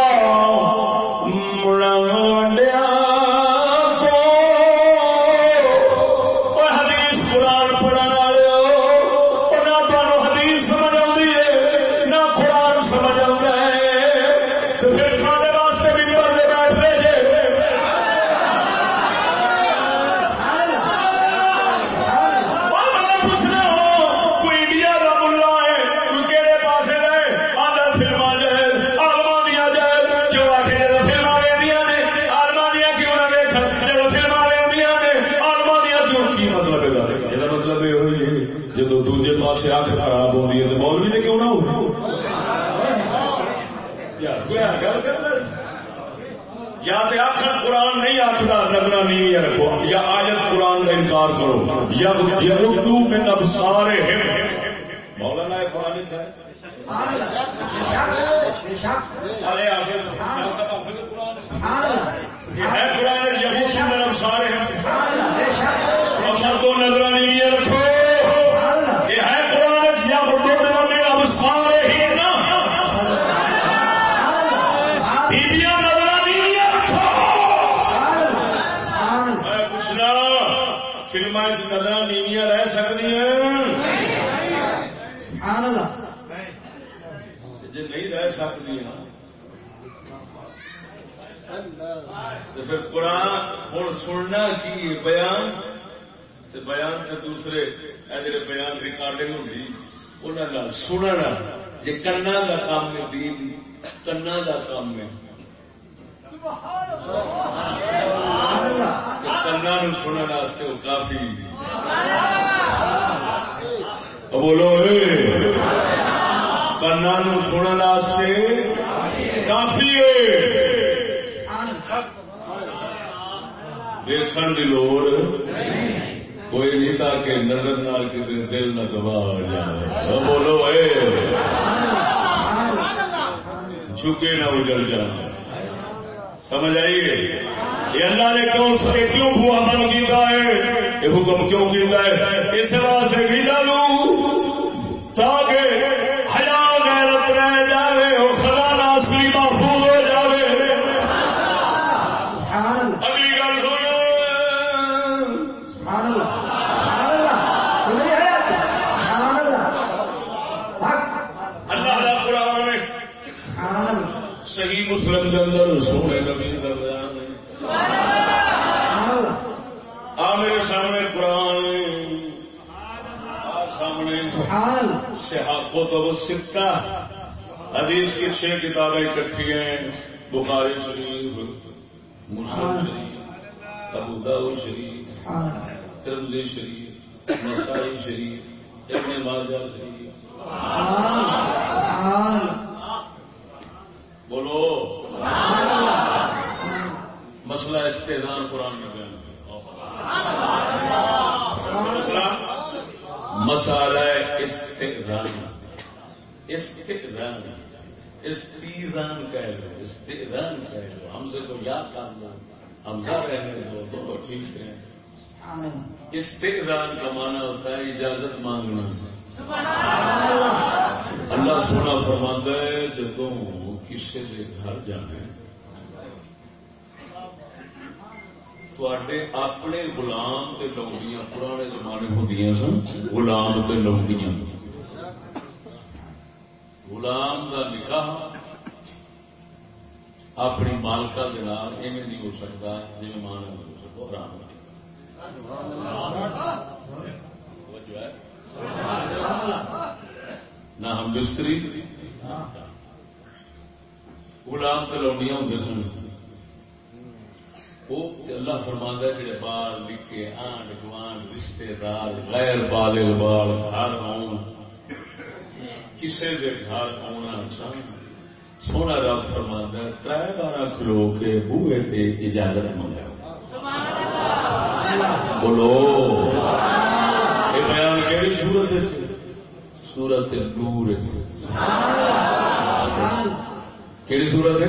ٹھیک ہیں استحدان کا معنی ہوتا ہے اجازت مانگنا۔ اللہ۔ سونا فرماتا ہے جب کسی کے گھر جانے تے اپنے گلام تے لوگیاں پرانے زمانے ہوتی سن گلام تے لوگیاں غلام کا نکاح اپنی مالکا دال ایویں نہیں ہو سکتا جی ماں نہیں ہو سکو آرام نہ ہم بستری غلام تلوڈیاں ہوں سن۔ وہ اللہ فرماند ہے جڑے بال لکھے، آنڈ گوانڈ رشتے دار غیر بالے بال گھر آن کسی کے گھر آنا چاہنا سونا رب فرماند ہے تر بارہ کلو کے بوئے تے اجازت منگا بولو۔ یہ بیان کہڑی صورت سورت نور کہڑی سورت ہے؟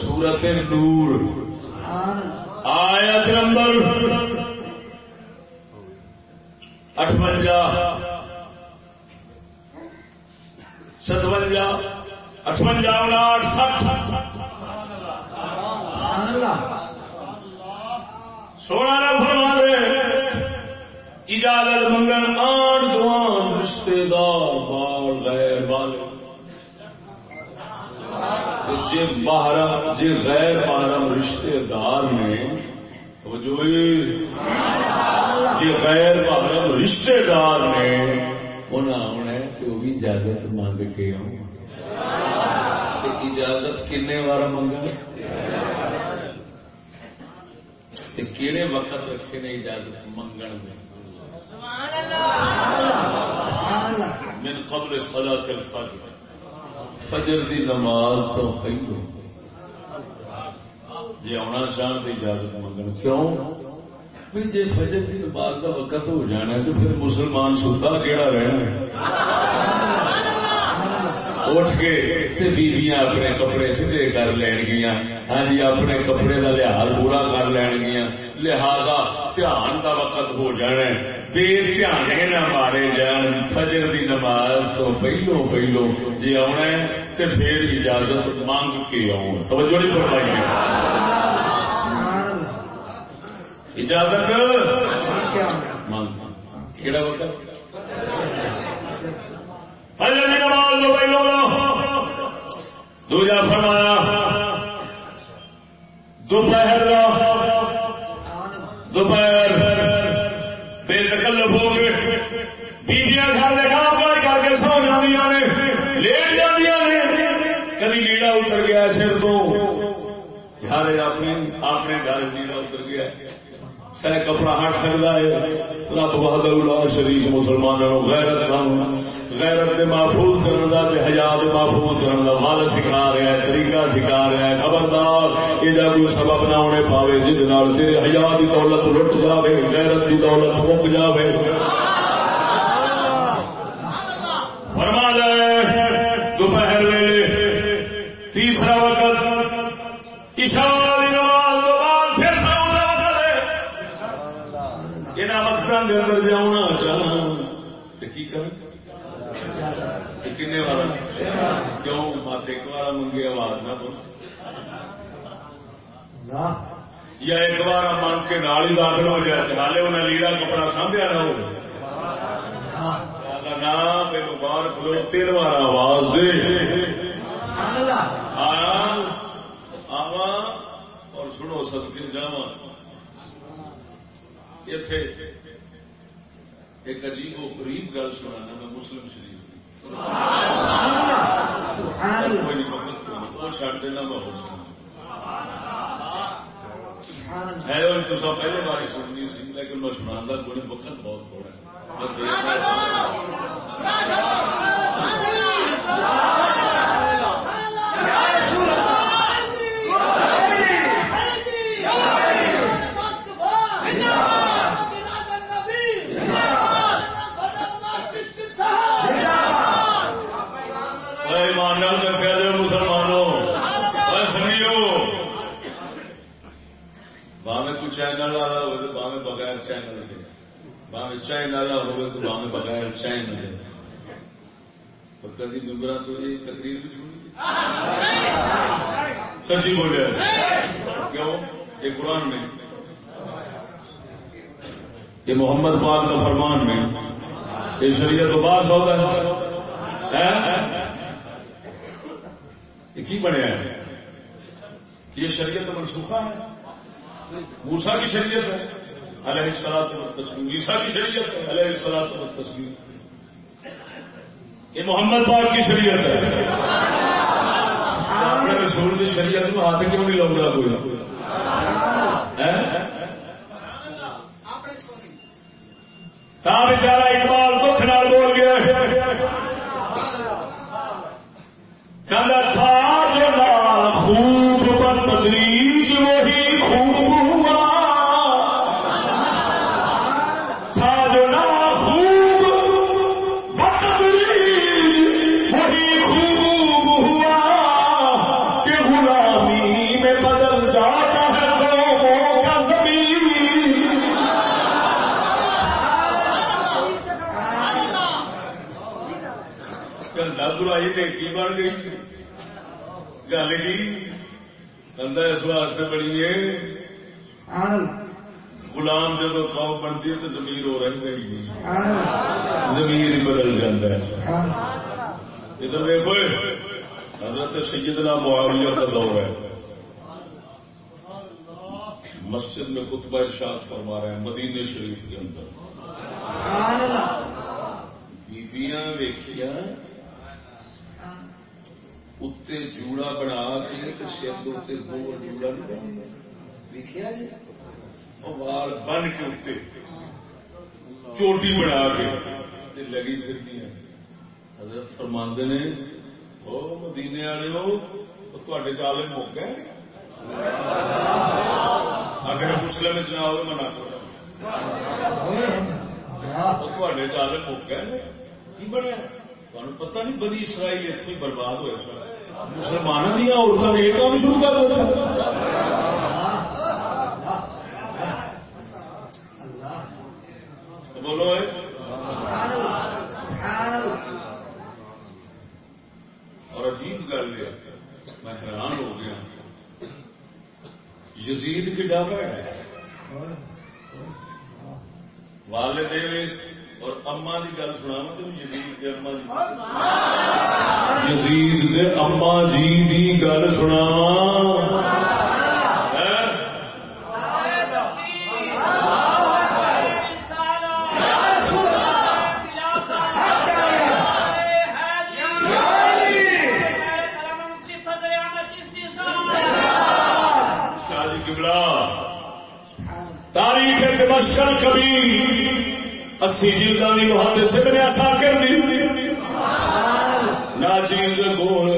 سورت نور۔ آیت نمبر اٹھوجا ستوجا اٹھوجا انٹھ سٹھ سونا نہ فرما دے اجازت منگن آن گوان رشتے دار بال غیر والے۔ جی محرم جی غیر محرم رشتے دار نے جو جی غیر محرم رشتے دار نے انہیں آنا ہے تو وہ بھی اجازت مانگ کے آؤں۔ اجازت کن بار منگا کہڑے وقت رکھے نے اجازت منگن میں؟ من قبل صلاة الفجر۔ فجر دی نماز تو پہلو جی آنا چاہن تو اجازت منگن، کیوں؟ جی فجر کی نماز کا وقت ہو جانا تو پھر مسلمان ستا کہڑا رہنا اٹھ کے بیبیاں اپنے کپڑے سیدھے کر لین گیا ہاں جی اپنے کپڑے کا لحاظ پورا کر لین گیا لہذا دھیان کا وقت ہو جانا بے دھیان نہ مارے جان۔ فجر دی نماز تو پہلو پہلو جی آنا تو پھر اجازت مانگ کے آؤ توجہ نہیں فرمائی۔ اجازت؟ مانگ کہڑا وقت؟ فجر کی نماز تو پہلو دوجا فرمایا، دوپہر دوپہر بے تکلف ہو گئے بیبیاں گھر کے کام کر کر کے سو جانیا نے لیٹ جانیا نے۔ کبھی لیڑا اتر گیا سر تو۔ گھر اپنے اپنے گھر لیڑا اتر گیا سہ کپڑا ہٹ سکتا ہے۔ رب بہادر اللہ شریف مسلمانوں غیرت غیرت کے محفوظ کرنے کا حجاب محفوظ کرنے کا مل سکھا رہا ہے، طریقہ سکھا رہا ہے۔ خبردار یہ کوئی سبب نہ ہونے پاوے جہد تیرے حجاب کی دولت لٹ جائے غیرت کی دولت مک جائے کن بار کیوں؟ مت ایک بار منگی آواز نہ بول۔ یا ایک بار من کے نال ہی داخل ہو جائے ہالے انہیں لیڑا کپڑا سانبیا نہ ہو۔ میرے باہر کھلو تین بار آواز دے۔ آوا اور سنو سب کے جاوا اتے ایک عجیب و غریب گل سنا میں مسلم شریف چڑھ دینا بہت ہے تو سب پہلے بار سننی سی لیکن میں سنا کوئی وقت بہت تھوڑا چینل والا ہو تو باہیں بغیر چینل کے باہیں چین والا ہو تو باہیں بغیر چین کے کبھی ممبر تو یہ تقریر بھی چھوڑی۔ سچی بولے کیوں؟ یہ قرآن میں۔ یہ محمد پاک کا فرمان میں۔ یہ شریعت تو بات ہوتا ہے۔ یہ کی بنیا ہے یہ شریعت منسوخہ ہے۔ موسا کی شریعت ہے، علیہ سلاد تصویر عیسا کی شریعت ہے، علیہ سلاد تصویر یہ محمد پاک کی شریعت ہے۔ اپنے رسول کی شریعت میں ہاتھ کیوں نہیں لگ رہا کوئی؟ بچارا اقبال دکھ نال بول گیا تھا گل کی اس واسطے بڑی ہے۔ غلام جب قوم بنتی ہے تو زمین ہو رہی گئی زمین ہی بدل جاتا ہے۔ ادھر دیکھو حضرت سیدنا معاویہ کا دور ہے۔ مسجد میں خطبہ ارشاد فرما رہے ہیں مدینے شریف کے اندر۔ بیبیاں ویخیا اتنے جوڑا بنا کے سر کے گول جوڑا نہیں دیکھا جی وال بن کے اتنے چوٹی بنا کے لگی پھر حضرت فرماندے نے وہ مدینے والے تے چال مک گئے اگر مسلم چ نہ ہو منا تے چال مک گئے کی بنیا تمہیں پتہ نہیں بنی اسرائیل اتنے برباد ہوا مسلمانوں دیا عورتوں نے یہ کام شروع کر دیا بولو اور عجیب گل ہے میں حیران ہو گیا۔ یزید کی ڈر ہے۔ والدین اور اما کی گل سنا تو یزید کے اما یزید کے اما جی کی گل سنا تاریخ دمشق کبھی اسی جلدانی محمد سے بنے آسان کر دی۔ نہ چیز گول۔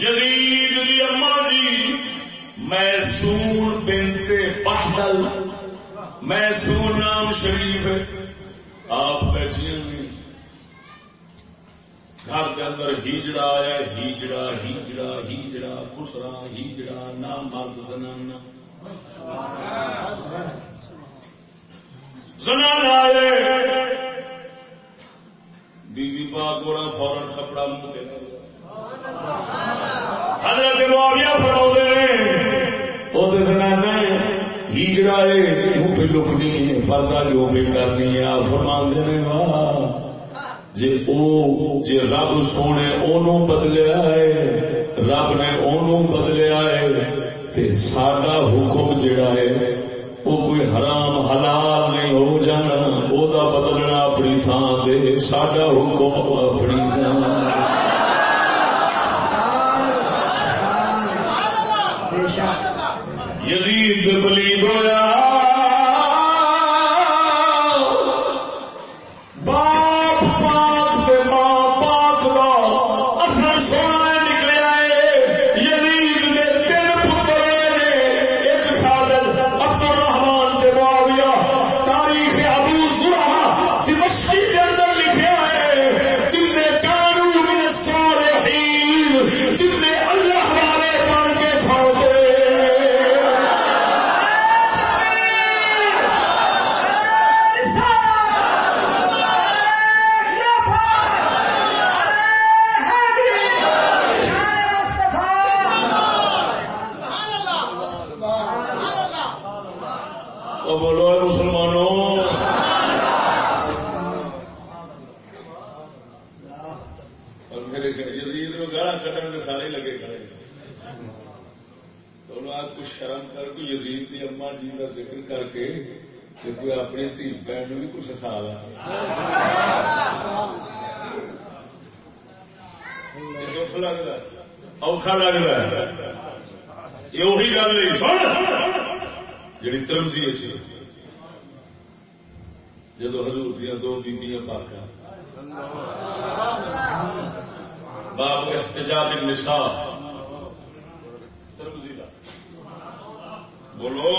جدید دی اما جی میسور بنتے پہدل میسور نام شریف آپ بیٹھے گھر کے اندر ہیجڑا آیا ہیجڑا ہیجڑا ہیجڑا خسرا ہیجڑا نام مرد زنانہ۔ زنان آئے۔ بیوی پاک گوڑا فورن کپڑا منہ حضرت معاویہ فرماؤ وہ زنانا ہیجڑا ہے کیوں پہ لکنی ہے پردہ کیوں پہ کرنی ہے۔ آپ فرما دے واہ۔ جی او جی رب سونے اونوں بدلیا ہے، رب نے اونوں بدلیا ہے۔ تے ساڈا حکم جڑا ہے وہ کوئی حرام حلال نہیں ہو جانا وہ دا بدلنا اپنی تھان دے ساڈا حکم اپنی تھان یزید بلی گویا۔ اور میرے یزید میں گاڑا کٹن میں سارے لگے کھڑے تو انہوں آپ کو شرم کر کو یزید کی اما جی کا ذکر کر کے، کہ کوئی اپنی تھی، بہن بھی کچھ سکھا رہا اوکھا لگ رہا یہ وہی گل جڑی ترمزی اچھی جدو حضور دیا دو بیبیاں پاک باب احتجاب النساء۔ بولو۔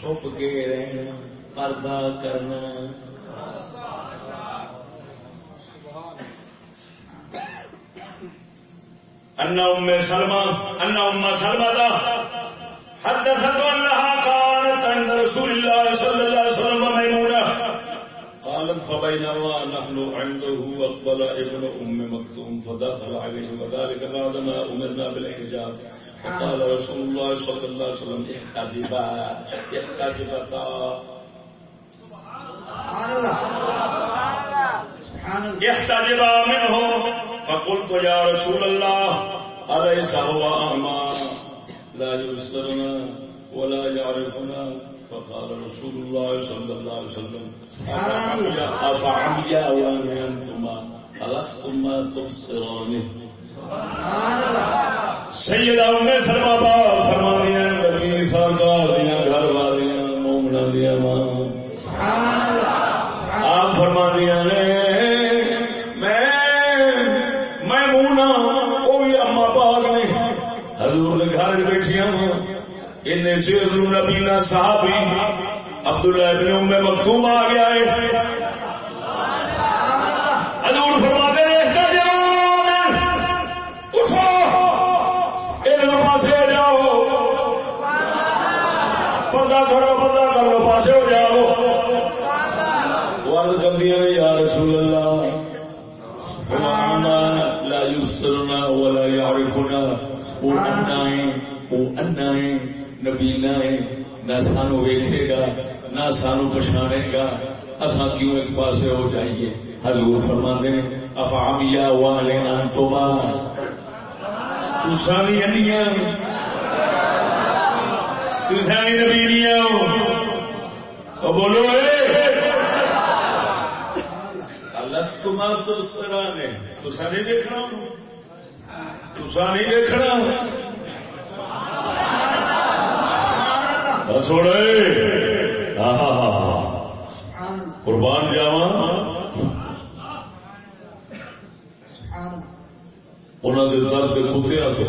چھپ کے رہنا پردہ کرنا۔ ان سلم ان سلم اللہ قالت عند رسول اللہ صلی اللہ علیہ وسلم میمونہ۔ قالت فبینما نحن عنده اقبل ابن ام مکتوم فدخل علیہ وذالک بعدما امرنا بالحجاب۔ فقال رسول الله صلى الله عليه وسلم احتجبا احتجبا سبحان الله. سبحان الله. احتجبا منه فقلت يا رسول الله أليس هو أعمى؟ لا يبصرنا ولا يعرفنا. فقال رسول الله صلى الله عليه وسلم أفعمي أنتما ألستما تبصرانه. سبحان الله. سیدہ ام سلمہ فرمانیاں نبی سرکار دیاں گھر والیاں مومناں دیاں ماں۔ آپ فرمانیاں نے میں میمونہ گھر بیٹھیاں ان سے نبی نا صحابی عبداللہ ابن ام مکتوم آ گیا ہے۔ پاسے ہو جاؤ۔ ورد کبھی کر یا رسول اللہ ہمارا لا یسرنا ولا یعرفنا۔ وہ انہیں ہے وہ انا ہے نبینا ہے نہ سانو ویکھے گا، نہ سانو پچھانے گا۔ اساں کیوں ایک پاسے ہو جائیے؟ حضور فرماندے ہیں، افعامیہ والیاں توما تو سانی انیاں تو سانی نبیلیاں بولو تو سرا نے تسا نہیں دیکھنا تسا نہیں دیکھنا قربان جاوا نے درد کتیا تو۔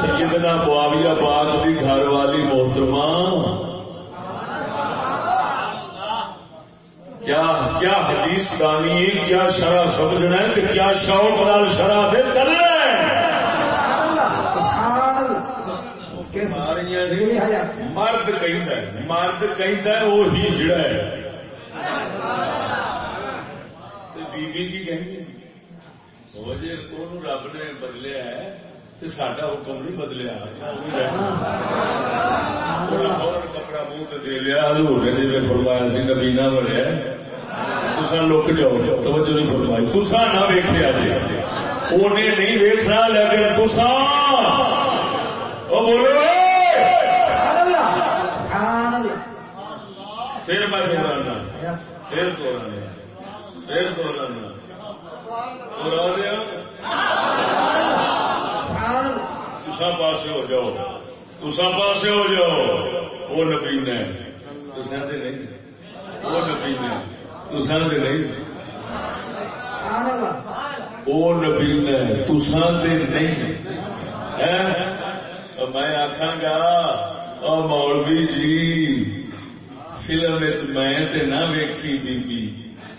سیدنا معاویہ پاک کی گھر والی محترمہ۔ کیا حدیث دانی کیا شرح سمجھنا ہے کہ کیا شوق لال شرح پہ چل رہا ہے۔ مرد کہتا ہے مرد کہتا ہے وہ ہی جڑا ہے۔ بیوی کی جی کو رب نے بدلیا ہے تو سڈا حکم نہیں بدلیا اچھا، کپڑا منہ دے لیا ہلور جی فرمایا سی نبینا بڑھیا تسا لک جاؤ توجہ نہیں فرمائی۔ تسا نہ ویخیا جی۔ انہیں نہیں ویکنا لیکن تسا بولو پھر میں پھر تو پھر تو تسا پاسے ہو جاؤ۔ تسا پاسے ہو جاؤ۔ وہ نبی نے۔ تسا نہیں۔ وہ نبی نے۔ نہیں؟ نبی نے نہیں؟ میں آخا گا مولوی جی فلم میں نہ ویکھی بی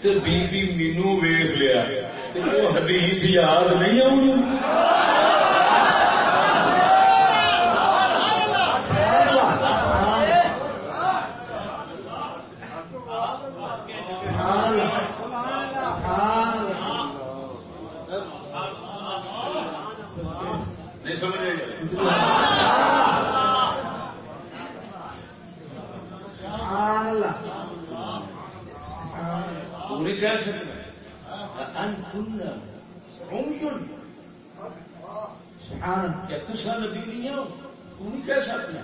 بی بی مینو ویخ لیا وہ حدیث یاد نہیں آؤں تسا نبی نہیں ہو تم نہیں کہہ سکتے۔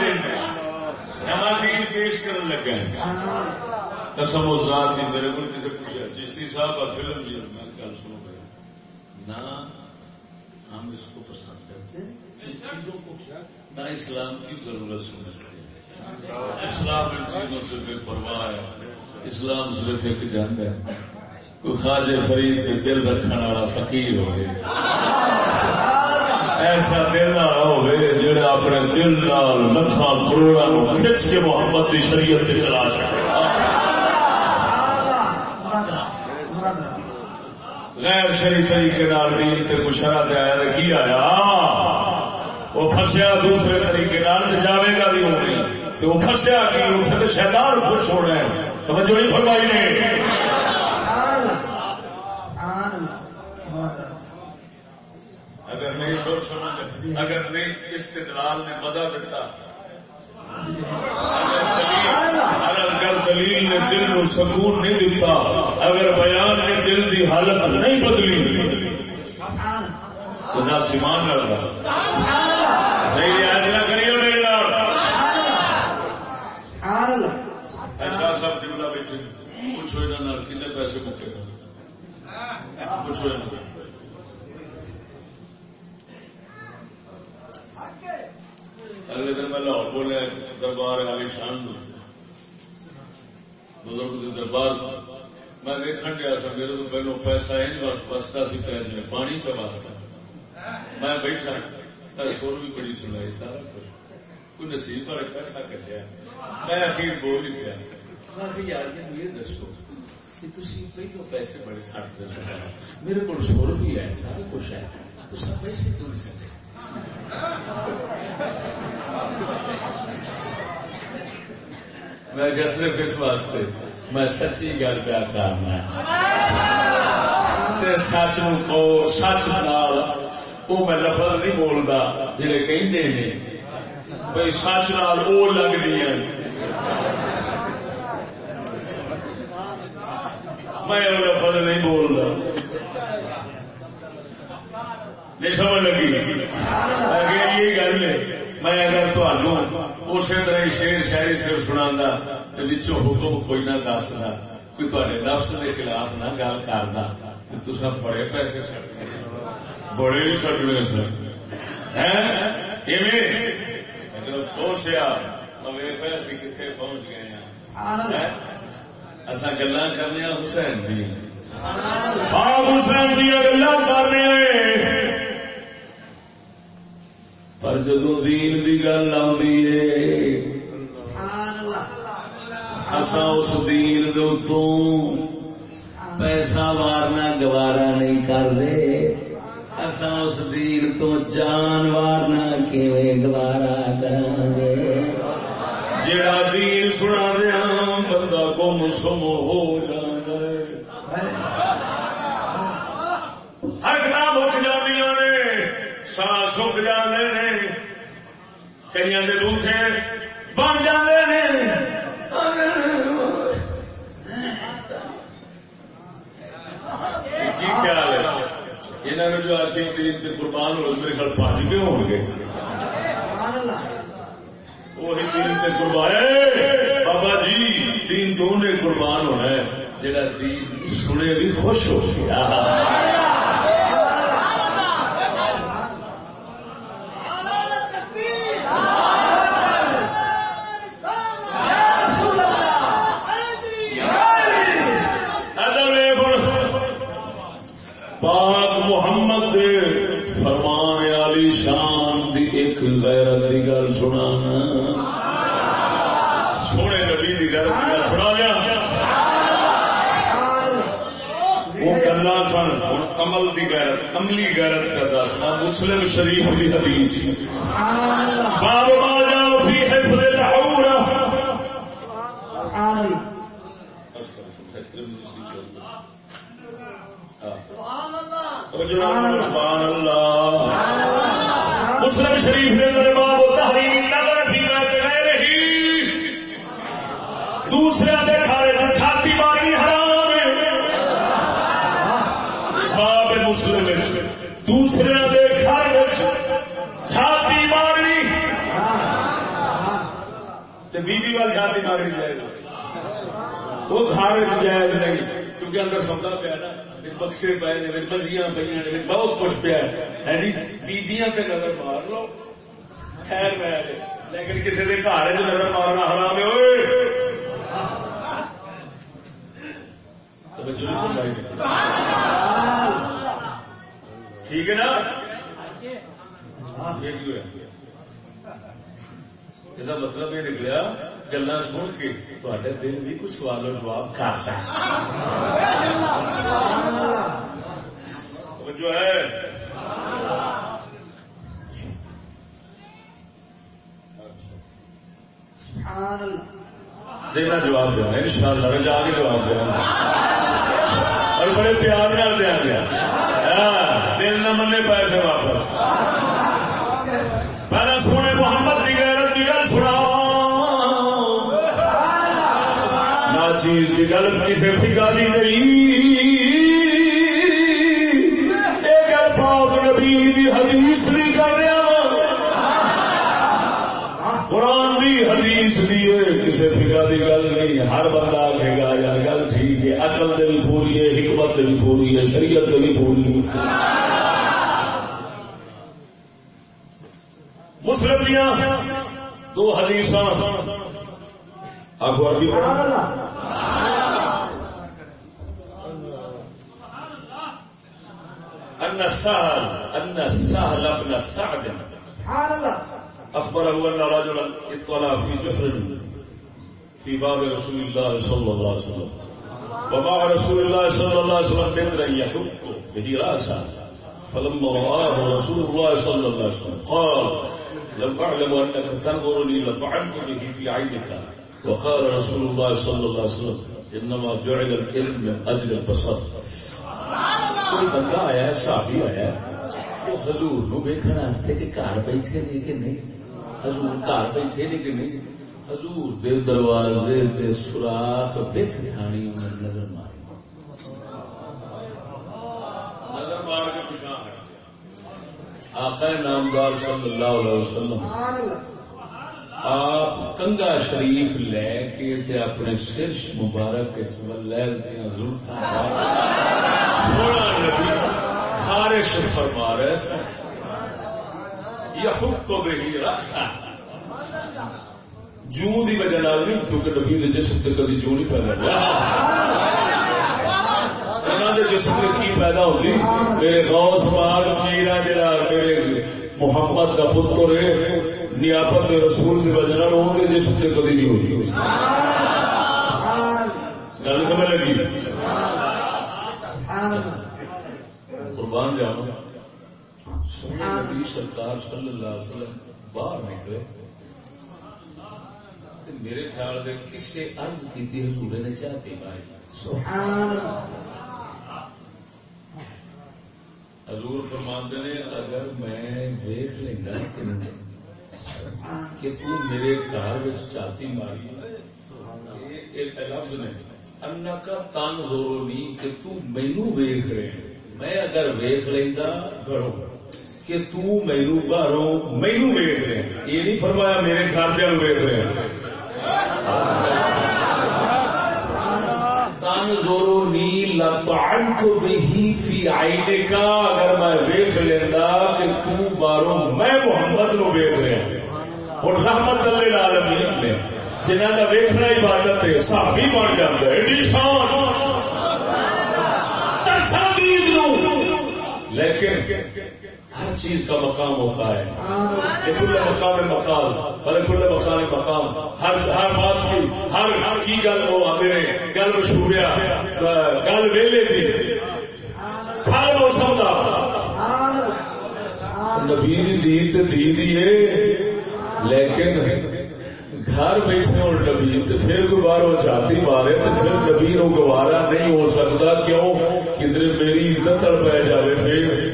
دین پیش۔ کر لگا قسم اس رات کی میرے کو کسی پوچھا چشتی صاحب کا فلم بھی میں کل سنو گیا نہ ہم اس کو پسند کرتے ہیں۔ اس چیزوں کو نہ اسلام کی ضرورت سمجھتے ہیں۔ اسلام ان چیزوں سے بے پرواہ ہے۔ اسلام صرف ایک جنگ ہے۔ کوئی خواجہ فرید کے دل رکھنے والا فقیر ہو ایسا دل والا ہوئے جڑا اپنے دل نال لکھا کروڑا کھچ کے محمد کی شریعت سے چلا سکے غیر شری طریقے دین سے مشرا آیا کی آیا؟ وہ پھسیا دوسرے طریقے جاوے گا بھی ہو تو وہ پھنسیا کہ اسے شیطان خوش ہو رہے ہیں توجہ نہیں فرمائی نے؟ اگر نہیں سوچ سمجھ اگر نہیں استدلال نے مزہ دیتا اگر دلیل نے دل کو سکون نہیں دیتا، اگر بیان نے دل کی حالت نہیں بدلی۔ تو نہ سیمان نہ نہیں یاد نہ کریے ایسا اچھا، سب جملہ بیٹھے۔ پوچھو یہاں کن پیسے مکے۔ پوچھو اگلے دن میں لاہور بولے دربار علی شان بزرگ دربار۔ میں دیکھن گیا سا، میرے تو پہلو پیسہ بستا سی پیسے پانی پہ واسطہ۔ میں بیٹھا، میں سور بھی بڑی سنائی، سارا کچھ۔ کوئی نصیب والے پیسہ کٹیا۔ میں اخیر بول ہی گیا۔ یار میں یہ دسو کہ تھی پہلو پیسے بڑے ساٹھ میرے کو شور بھی ہے، سارا کچھ ہے۔ تو سب پیسے کیوں نہیں سکتے میں صرف اس واسطے، میں سچی گل پیا کرنا سچ سچ وہ میں لفظ نہیں بولتا جی کہ بھائی سچ نال وہ لگتی ہے میں لفظ نہیں بولتا نہیں سمجھ لگی؟ یہ گل ہے۔ میں اگر تمہوں اسی طرح شیر شاعری صرف سنا حکم کوئی نہ دستا کوئی تے نفس کے خلاف نہ گل کرنا تو سب بڑے پیسے بڑے بھی چڑنے سر۔ افسوس میرے پیسے کتنے پہنچ گئے ہیں۔ اصا گلا کرنے حسین دیا۔ حسین دیا گلا کرنے پر جدو دین کی گل اصا اس دین پیسہ مارنا گوارا نہیں کرتے اساں اس دین تو جانوار نہ کیویں گوارا کریں گے جڑا دین سنا دیا بندہ گم سم ہو جانا ہے حرکت مک جاندیاں نے سا سک جاندے نے کئیاں دے دوسرے بن جاندے نے کی خیال ہے انہوں نے جو قربان ہو میرے خیال پانچ بھی ہو گے وہی دین سے قربان بابا جی دین تو نے قربان ہونا ہے جہاں دین سنے بھی خوش ہو گیا پاک محمد دے فرمان علی شان دی ایک غیرت گل سنا. سونے نبی گل سنا لیا. وہ گلا سن ہوں عمل دی غیرت عملی غیرت کا دسنا مسلم شریف دی حدیث۔ باب ما حفظ سبحان اللہ۔ شریف نے اندر باب تحریم نظر تھی رہی دوسرے دے کھارے میں چھاتی ماری حرام ہے۔ باب مسلم دوسرے دے گھر چھاتی مارنی۔ بیوی وال چھاتی مارنی جائے گا وہ گھر جائز نہیں، کیونکہ اندر سودا پیا نا۔ بکسے پے نے منجیاں پہ بہت کچھ پیا ہے۔ جی؟ بیبیاں تے نظر مار۔ خیر میں لیکن کسی کے گھر چ نظر مارنا حرام ہے ٹھیک ہے نا؟ یہ مطلب یہ نکلیا گلا سن کے تے دل بھی کچھ سوال و جواب کرتا ہے جو ہے دینا جواب دینا ان شاء اللہ رجا کے جواب دینا اور بڑے پیار نال دیا گیا۔ ہاں، دل نہ منے پیسے واپس۔ پہلے سونے محمد کی غیرت کی گل سنا نہ چیز کی گل کسی فکا دی نہیں۔ یہ گل پاک نبی دی حدیث بھی کر رہا قرآن حدیث دی کسی فکا دی گل نہیں، ہر بندہ آگے گا یار گل ٹھیک ہے اقل دے بھی پوری ہے، حکمت دے بھی پوری ہے، شریعت دے بھی پوری ہے۔ مسلم دیا دو حدیث آگو ابھی أن السهل أن السهل ابن سعد۔ سبحان اللہ۔ أخبره أن رجلا اطلع في جحر في باب رسول الله صلى الله عليه وسلم. ومع رسول الله صلى الله عليه وسلم بدرا يحك به رأسه. فلما رآه رسول الله صلى الله عليه وسلم قال لم أعلم أنك تنظرني لطعنت به في عينك. وقال رسول الله صلى الله عليه وسلم إنما جعل العلم من أجل البصر. کوئی بندہ آیا صحابی آیا وہ حضور نو ویکھن واسطے کہ گھر بیٹھے نے کہ نہیں؟ حضور گھر بیٹھے نے کہ نہیں۔ حضور دے دروازے دے سوراخ وچ تھانی انہیں نظر ماری۔ نظر مار کے پیچھے آقا نامدار صلی اللہ علیہ وسلم آپ کنگا شریف لے کے تے اپنے سر مبارک خارش فرما رہے سن یہ کو بھی رکھا جوں کی وجہ نہیں کیونکہ نبی کے جسم سے کبھی جوں نہیں پیدا انہوں کے جسم میں کی پیدا ہوتی؟ میرے غوث پاک میرا جڑا میرے محمد کا پتر ہے نیابت رسول کی وجہ ان کے جسم سے کبھی نہیں ہوتی۔ گل سمجھ لگی؟ قربان جاؤ سونے نبی سرکار صلی اللہ علیہ وسلم باہر نکلے میرے خیال میں کسی عرض کی حضور نے چاہتی بھائی؟ حضور فرماندے نے، اگر میں دیکھ لینا کہ تو میرے گھر چاہتی ماری ایک لفظ نے۔ انا کا تن زورو نہیں کہ تو مینو ویخ رہے میں اگر ویخ لینا گھروں۔ کہ تو مینو باہروں مینو ویخ رہے یہ نہیں فرمایا میرے گھر دیا ویخ رہے تن زورو نی لپان تو بھی فی آئینے کا اگر میں ویخ لینا کہ تو باہروں میں محمد نو ویخ رہے ہیں۔ اور رحمت اللہ العالمین نے جنہوں کا ویخنا عبادت ہے، صحابی بن جاتا ہے۔ جی لیکن ہر چیز کا مقام ہوتا ہے۔ کل مقام مقام بڑے کل مقام مقام۔ ہر ہر بات کی ہر ہر کی گل وہ آتے ہیں گل مشہوریا گل ویلے کی ہر موسم کا نبی دی دی دی لیکن گھر بیٹھے اور نبی پھر دوبارہ چاہتی مارے تو پھر نبی نو گوارا نہیں ہو سکتا۔ کیوں؟ کدھر میری عزت پہ جائے پھر۔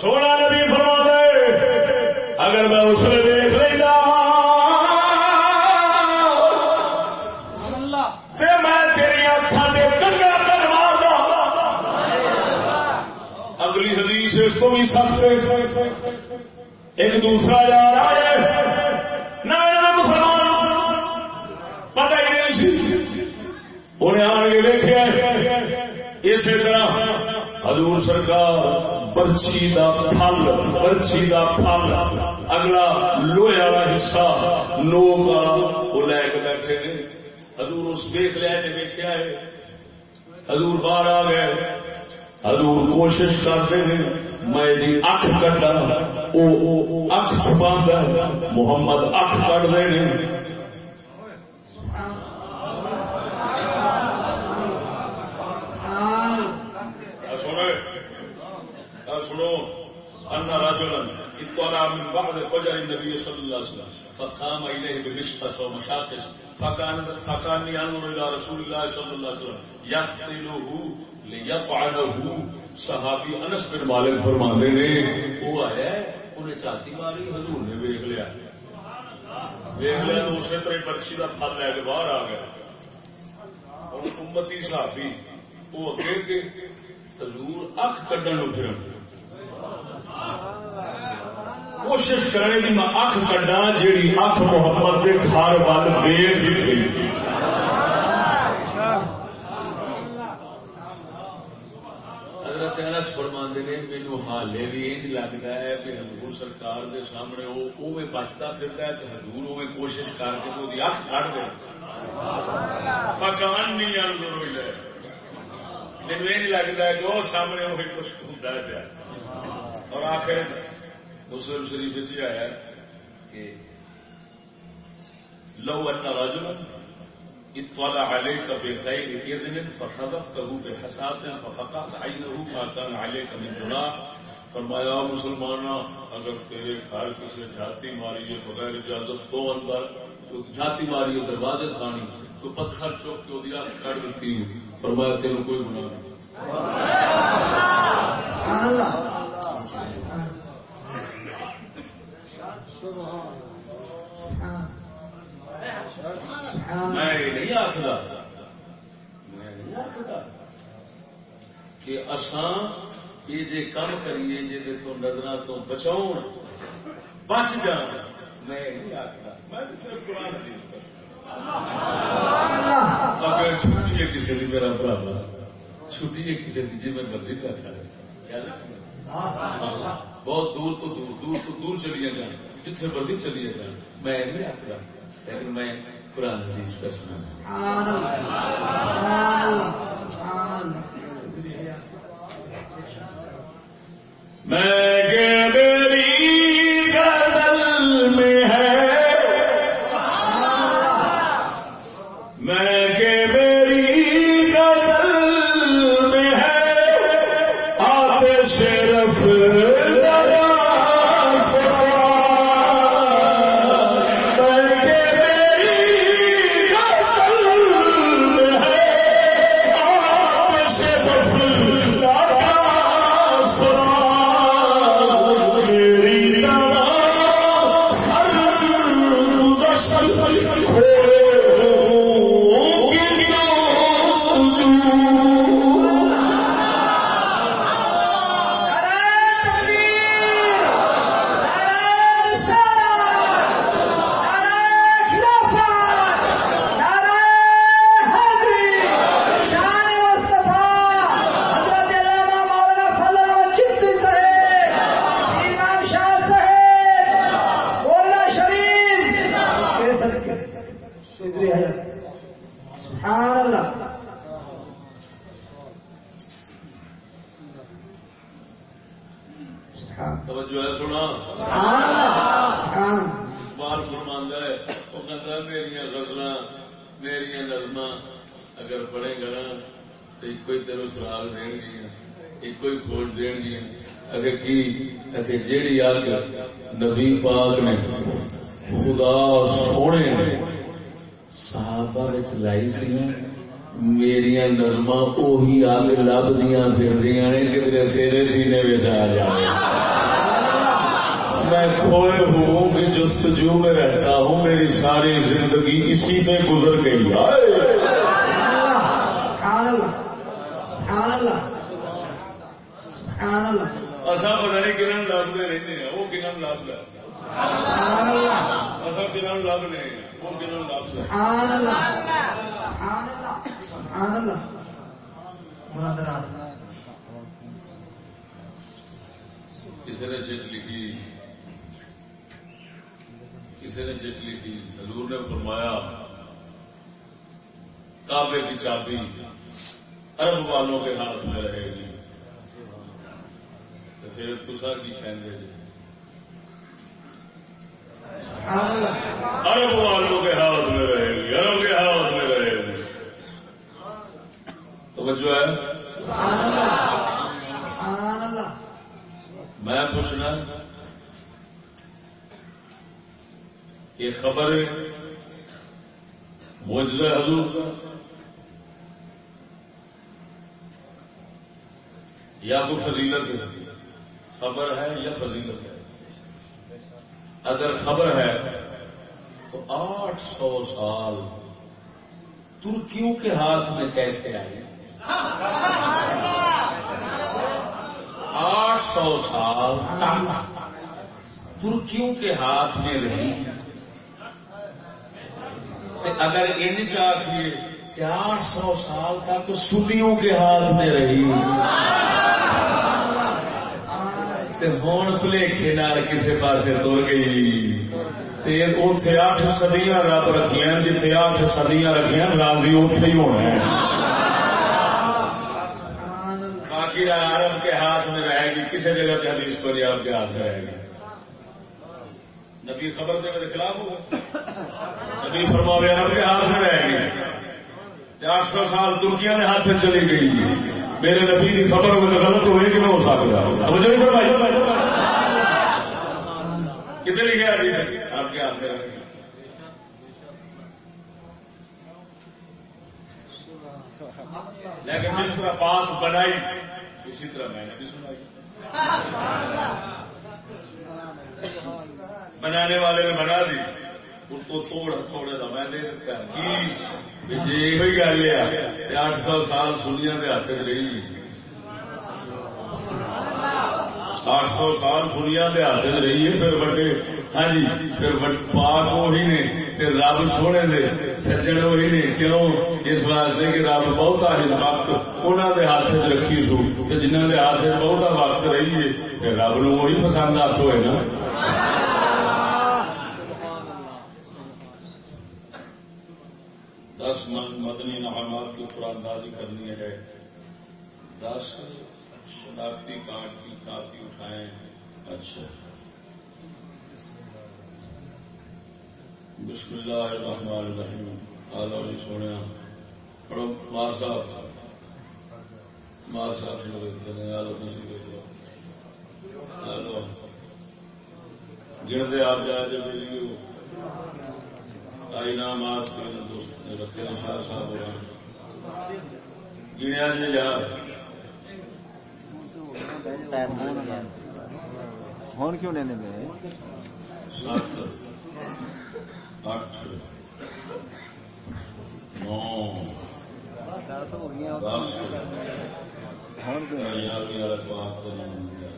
سونا نبی فرما دے اگر میں اس نے دیکھ لینا اگلی حدیث اس کو بھی سخت ایک دوسرا یار آئے نئے مسلمان پتہ ہی نہیں سی۔ انہیں آن کے دیکھے۔ اسی طرح حضور سرکار برچی کا پھل برچی کا پھل۔ اگلا لوہے والا حصہ لو کا وہ لے کے بیٹھے نے۔ حضور اس دیکھ لیا نے دیکھا ہے۔ حضور باہر آ گئے۔ حضور کوشش کرتے ہیں۔ میں اکھ کٹا اکھ چھپا محمد اکھ کٹ دے سنو ان رجلا اطلع من بعد فجر النبي صلى الله عليه وسلم، فقام اليه بمشقص ومشاقص فكان فكان ينظر الى رسول الله صلى الله عليه وسلم، يقتله ليطعنه صحابی انس بن مالک فرمانے نے، وہ آیا انہیں چاتی ماری، حضور نے ویک لیا. ویک لیا تو اسی طرح پرچی کا پھل لے کے باہر آ گیا اور امتی صحابی، وہ اگے کے حضور اکھ کڈن پھر کوشش کرنے کی میں اکھ کڈا جیڑی اکھ محمد کے گھر وال ویک حضرت انس فرماندے نے، مینو حالے بھی یہ لگتا ہے کہ حضور سرکار دے سامنے وہ بچتا پھرتا ہے تو حضور اوے کوشش کر کے وہ اکھ کٹ دے۔ مکان نہیں ضرور ہے مینو یہ لگتا ہے کہ وہ سامنے وہ کچھ ہوتا ہے پیا۔ اور آخر مسلم شریف جی آیا کہ لو ان رجل اطلع عليك بغير اذن فخذفته بحساس ففقعت عينه ما كان عليك من جناح۔ فرمایا مسلمان اگر تیرے گھر کسی جاتی ماری ہے بغیر اجازت تو اندر جاتی ماری ہے دروازے کھانی تو پتھر چوک کے دیا کر دیتی فرمایا تیرے کوئی گناہ نہیں۔ میں نہیں آخر میں نہیں آخر کہ اسان یہ کام کریے جی نظر تو بچاؤ بچ جان۔ میں نہیں آخر میں صرف قرآن حدیث کر اگر چھٹی ہے کسی کی میرا برابر چھٹی ہے کسی کی جی میں مرضی کر بہت دور تو دور دور تو دور چلیے جائیں جتنے مرضی چلیے جائیں میں نہیں آخر لیکن میں قرآن حدیث کا سنا میں میں کھوئے ہوں کہ جستجو میں رہتا ہوں میری ساری زندگی اسی پہ گزر گئی۔ اصا پتا نہیں کنن لبتے رہتے ہیں وہ کنن لب اصا کنن لب وہ کنن لب کسی نے چٹ لکھی کسی نے چٹ لکھی حضور نے فرمایا کعبے کی چابی ارب والوں کے ہاتھ میں رہے گی۔ تو پھر تصا کی کہیں گے ارب والوں کے ہاتھ میں رہے گی ارب کے ہاتھ میں رہے گی۔ توجہ ہے؟ میں پوچھنا یہ خبر موجود حضور کا یا کوئی فضیلت ہے، خبر ہے یا فضیلت ہے۔ اگر خبر ہے تو آٹھ سو سال ترکیوں کے ہاتھ میں کیسے آئے؟ آٹھ سو سال ترکیوں کے ہاتھ میں رہی۔ اگر ان چاہیے کہ آٹھ سو سال تک سنیوں کے ہاتھ میں رہی۔ ہوں پلیکھے نال کسی پاسے تر گئی۔ اتے اٹھ سدیاں رب رکھیاں، جتھے اٹھ سدیاں رکھیاں، راضی اتے ہی ہونا ہے۔ باقی عرب کے ہاتھ میں رہے گی کسی جگہ پہ حدیث پر عرب کے ہاتھ میں رہے گی۔ نبی خبر دے میرے خلاف ہوگا۔ نبی فرماوے عرب کے ہاتھ میں رہے گی آٹھ سو سال ترکیاں نے ہاتھ میں چلی گئی جی۔ میرے نبی کی خبر میں غلط ہوئی کہ نہ ہو سکتا مجھے نہیں فرمائی؟ کتنے لکھے حدیث؟ آپ کے ہاتھ میں رہے گی لیکن جس طرح بات بنائی، اسی طرح میں نے بھی سنائی۔ بنانے والے نے بنا دی۔ ان کو توڑ تھوڑے دا میں دے دیتا کی؟ جی یہ گل ہے۔ آٹھ سو سال سنیا کے ہاتھ رہی۔ آٹھ سو سال سنیا کے ہاتھ رہی ہے پھر بڑے ہاں جی پھر پاک وہی نے پھر رب سونے دے سجن وہی نے۔ کیوں؟ اس واسطے کہ رب بہت آج وقت انہوں نے ہاتھ چ رکھی سو۔ جنہوں نے ہاتھ بہت وقت رہی ہے پھر رب نو وہی پسند ہاتھ ہوئے نا۔ دس من مدنی نامات کی قرآن بازی کرنی ہے۔ دس شناختی کارڈ کی کاپی اٹھائیں اچھا۔ بسم اللہ الرحمن الرحیم۔ آلو جی سونے پڑھو۔ مار صاحب۔ مار صاحب شروع کرتے ہیں آلو تھی دیکھ لو آلو گرتے آپ جائے جو ویڈیو انعامات کے دوست نے شاہ صاحب گنیا جی یار ہون کیوں لینے میں؟ سات اٹھ نو دس ہون کیوں؟ بات نام لیا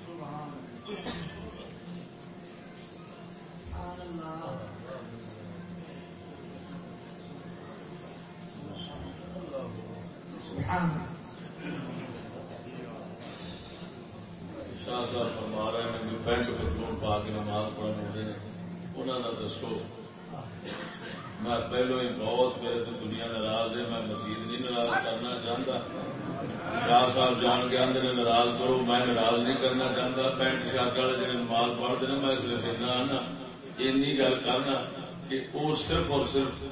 سبحان سبحان شاہ صاحب فرما رہے ہیں جو پینٹ پتلون پا کے نماز پڑھنے ہوتے ہیں انہوں کا دسو میں پہلو ہی بہت میرے تو دنیا ناراض ہے میں مزید نہیں ناراض کرنا چاہتا شاہ صاحب جان کے آدھے ناراض کرو میں ناراض نہیں کرنا چاہتا والے جی نماز پڑھتے ہیں میں صرف ایسا آنا۔ اینی گل کرنا کہ وہ صرف اور صرف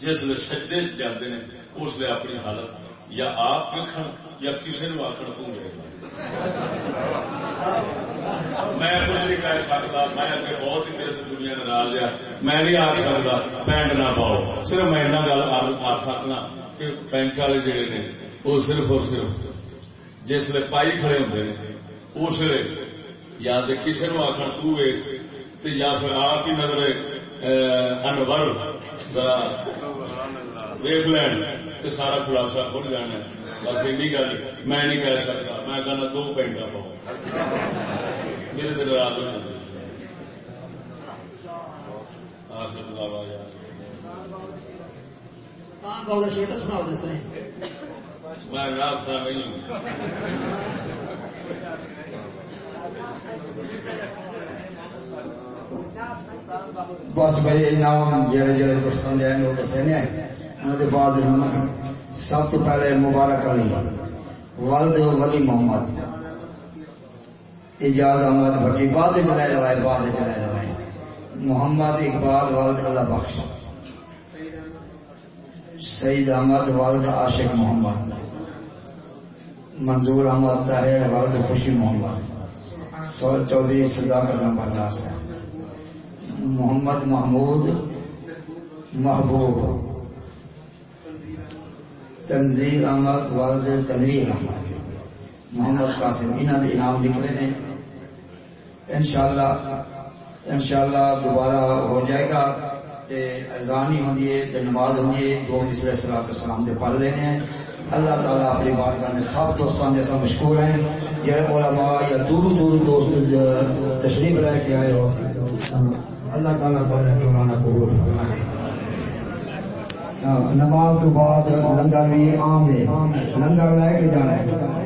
جس لیے سجدے جاتے ہیں، اس لیے اپنی حالت یا آپ ویکن یا کسی نے آخر تو میں کچھ نہیں کہہ سکتا، میں اگے بہت ہی میرے دنیا ناراض ہے میں نہیں آخ سکتا پینٹ نہ پاؤ۔ صرف میں ایسا گل آخ سکنا کہ پینٹ والے جڑے نے، وہ صرف اور صرف جس لیے پائی کھڑے ہوتے ہیں اس یا تو کسی نے آخر تو یا پھر آپ ہی نظر انور ویخ لین تو سارا خلاصہ کھل جانا بس این گل میں نہیں کہہ سکتا میں کہنا دو پینٹا پاؤ میرے دل رات میں رات سا نہیں۔ بس بھائی نام جڑے جڑے دوستوں دے وہ دسے نے انہوں کے بعد سب تو پہلے مبارک علی ولد ولی محمد۔ اجاز احمد بھٹی، بعد چلائے لوائے، بعد چلائے لوائے۔ محمد اقبال ولد اللہ بخش۔ سعید احمد ولد عاشق محمد۔ منظور احمد طاہر ولد خوشی محمد۔ چودھری صداقت برداشت ہے۔ محمد محمود محبوب۔ تنظیر احمد والد تنویر احمد۔ محمد قاسم انہوں نے انعام نکلے نے انشاءاللہ انشاءاللہ دوبارہ ہو جائے گا اذان ہی ہوں نماز ہوں دو مصر سلاط السلام سے پڑھ لینے ہیں۔ اللہ تعالیٰ اپنی بات کرنے سب دوستان جیسا مشکور ہیں جہاں علماء یا دور دور دوست تشریف لے کے آئے ہو۔ اللہ تعالیٰ تعالیٰ قبول ہاں، نماز تو بعد لنگر بھی عام ہے۔ لنگر لے کے جانا ہے۔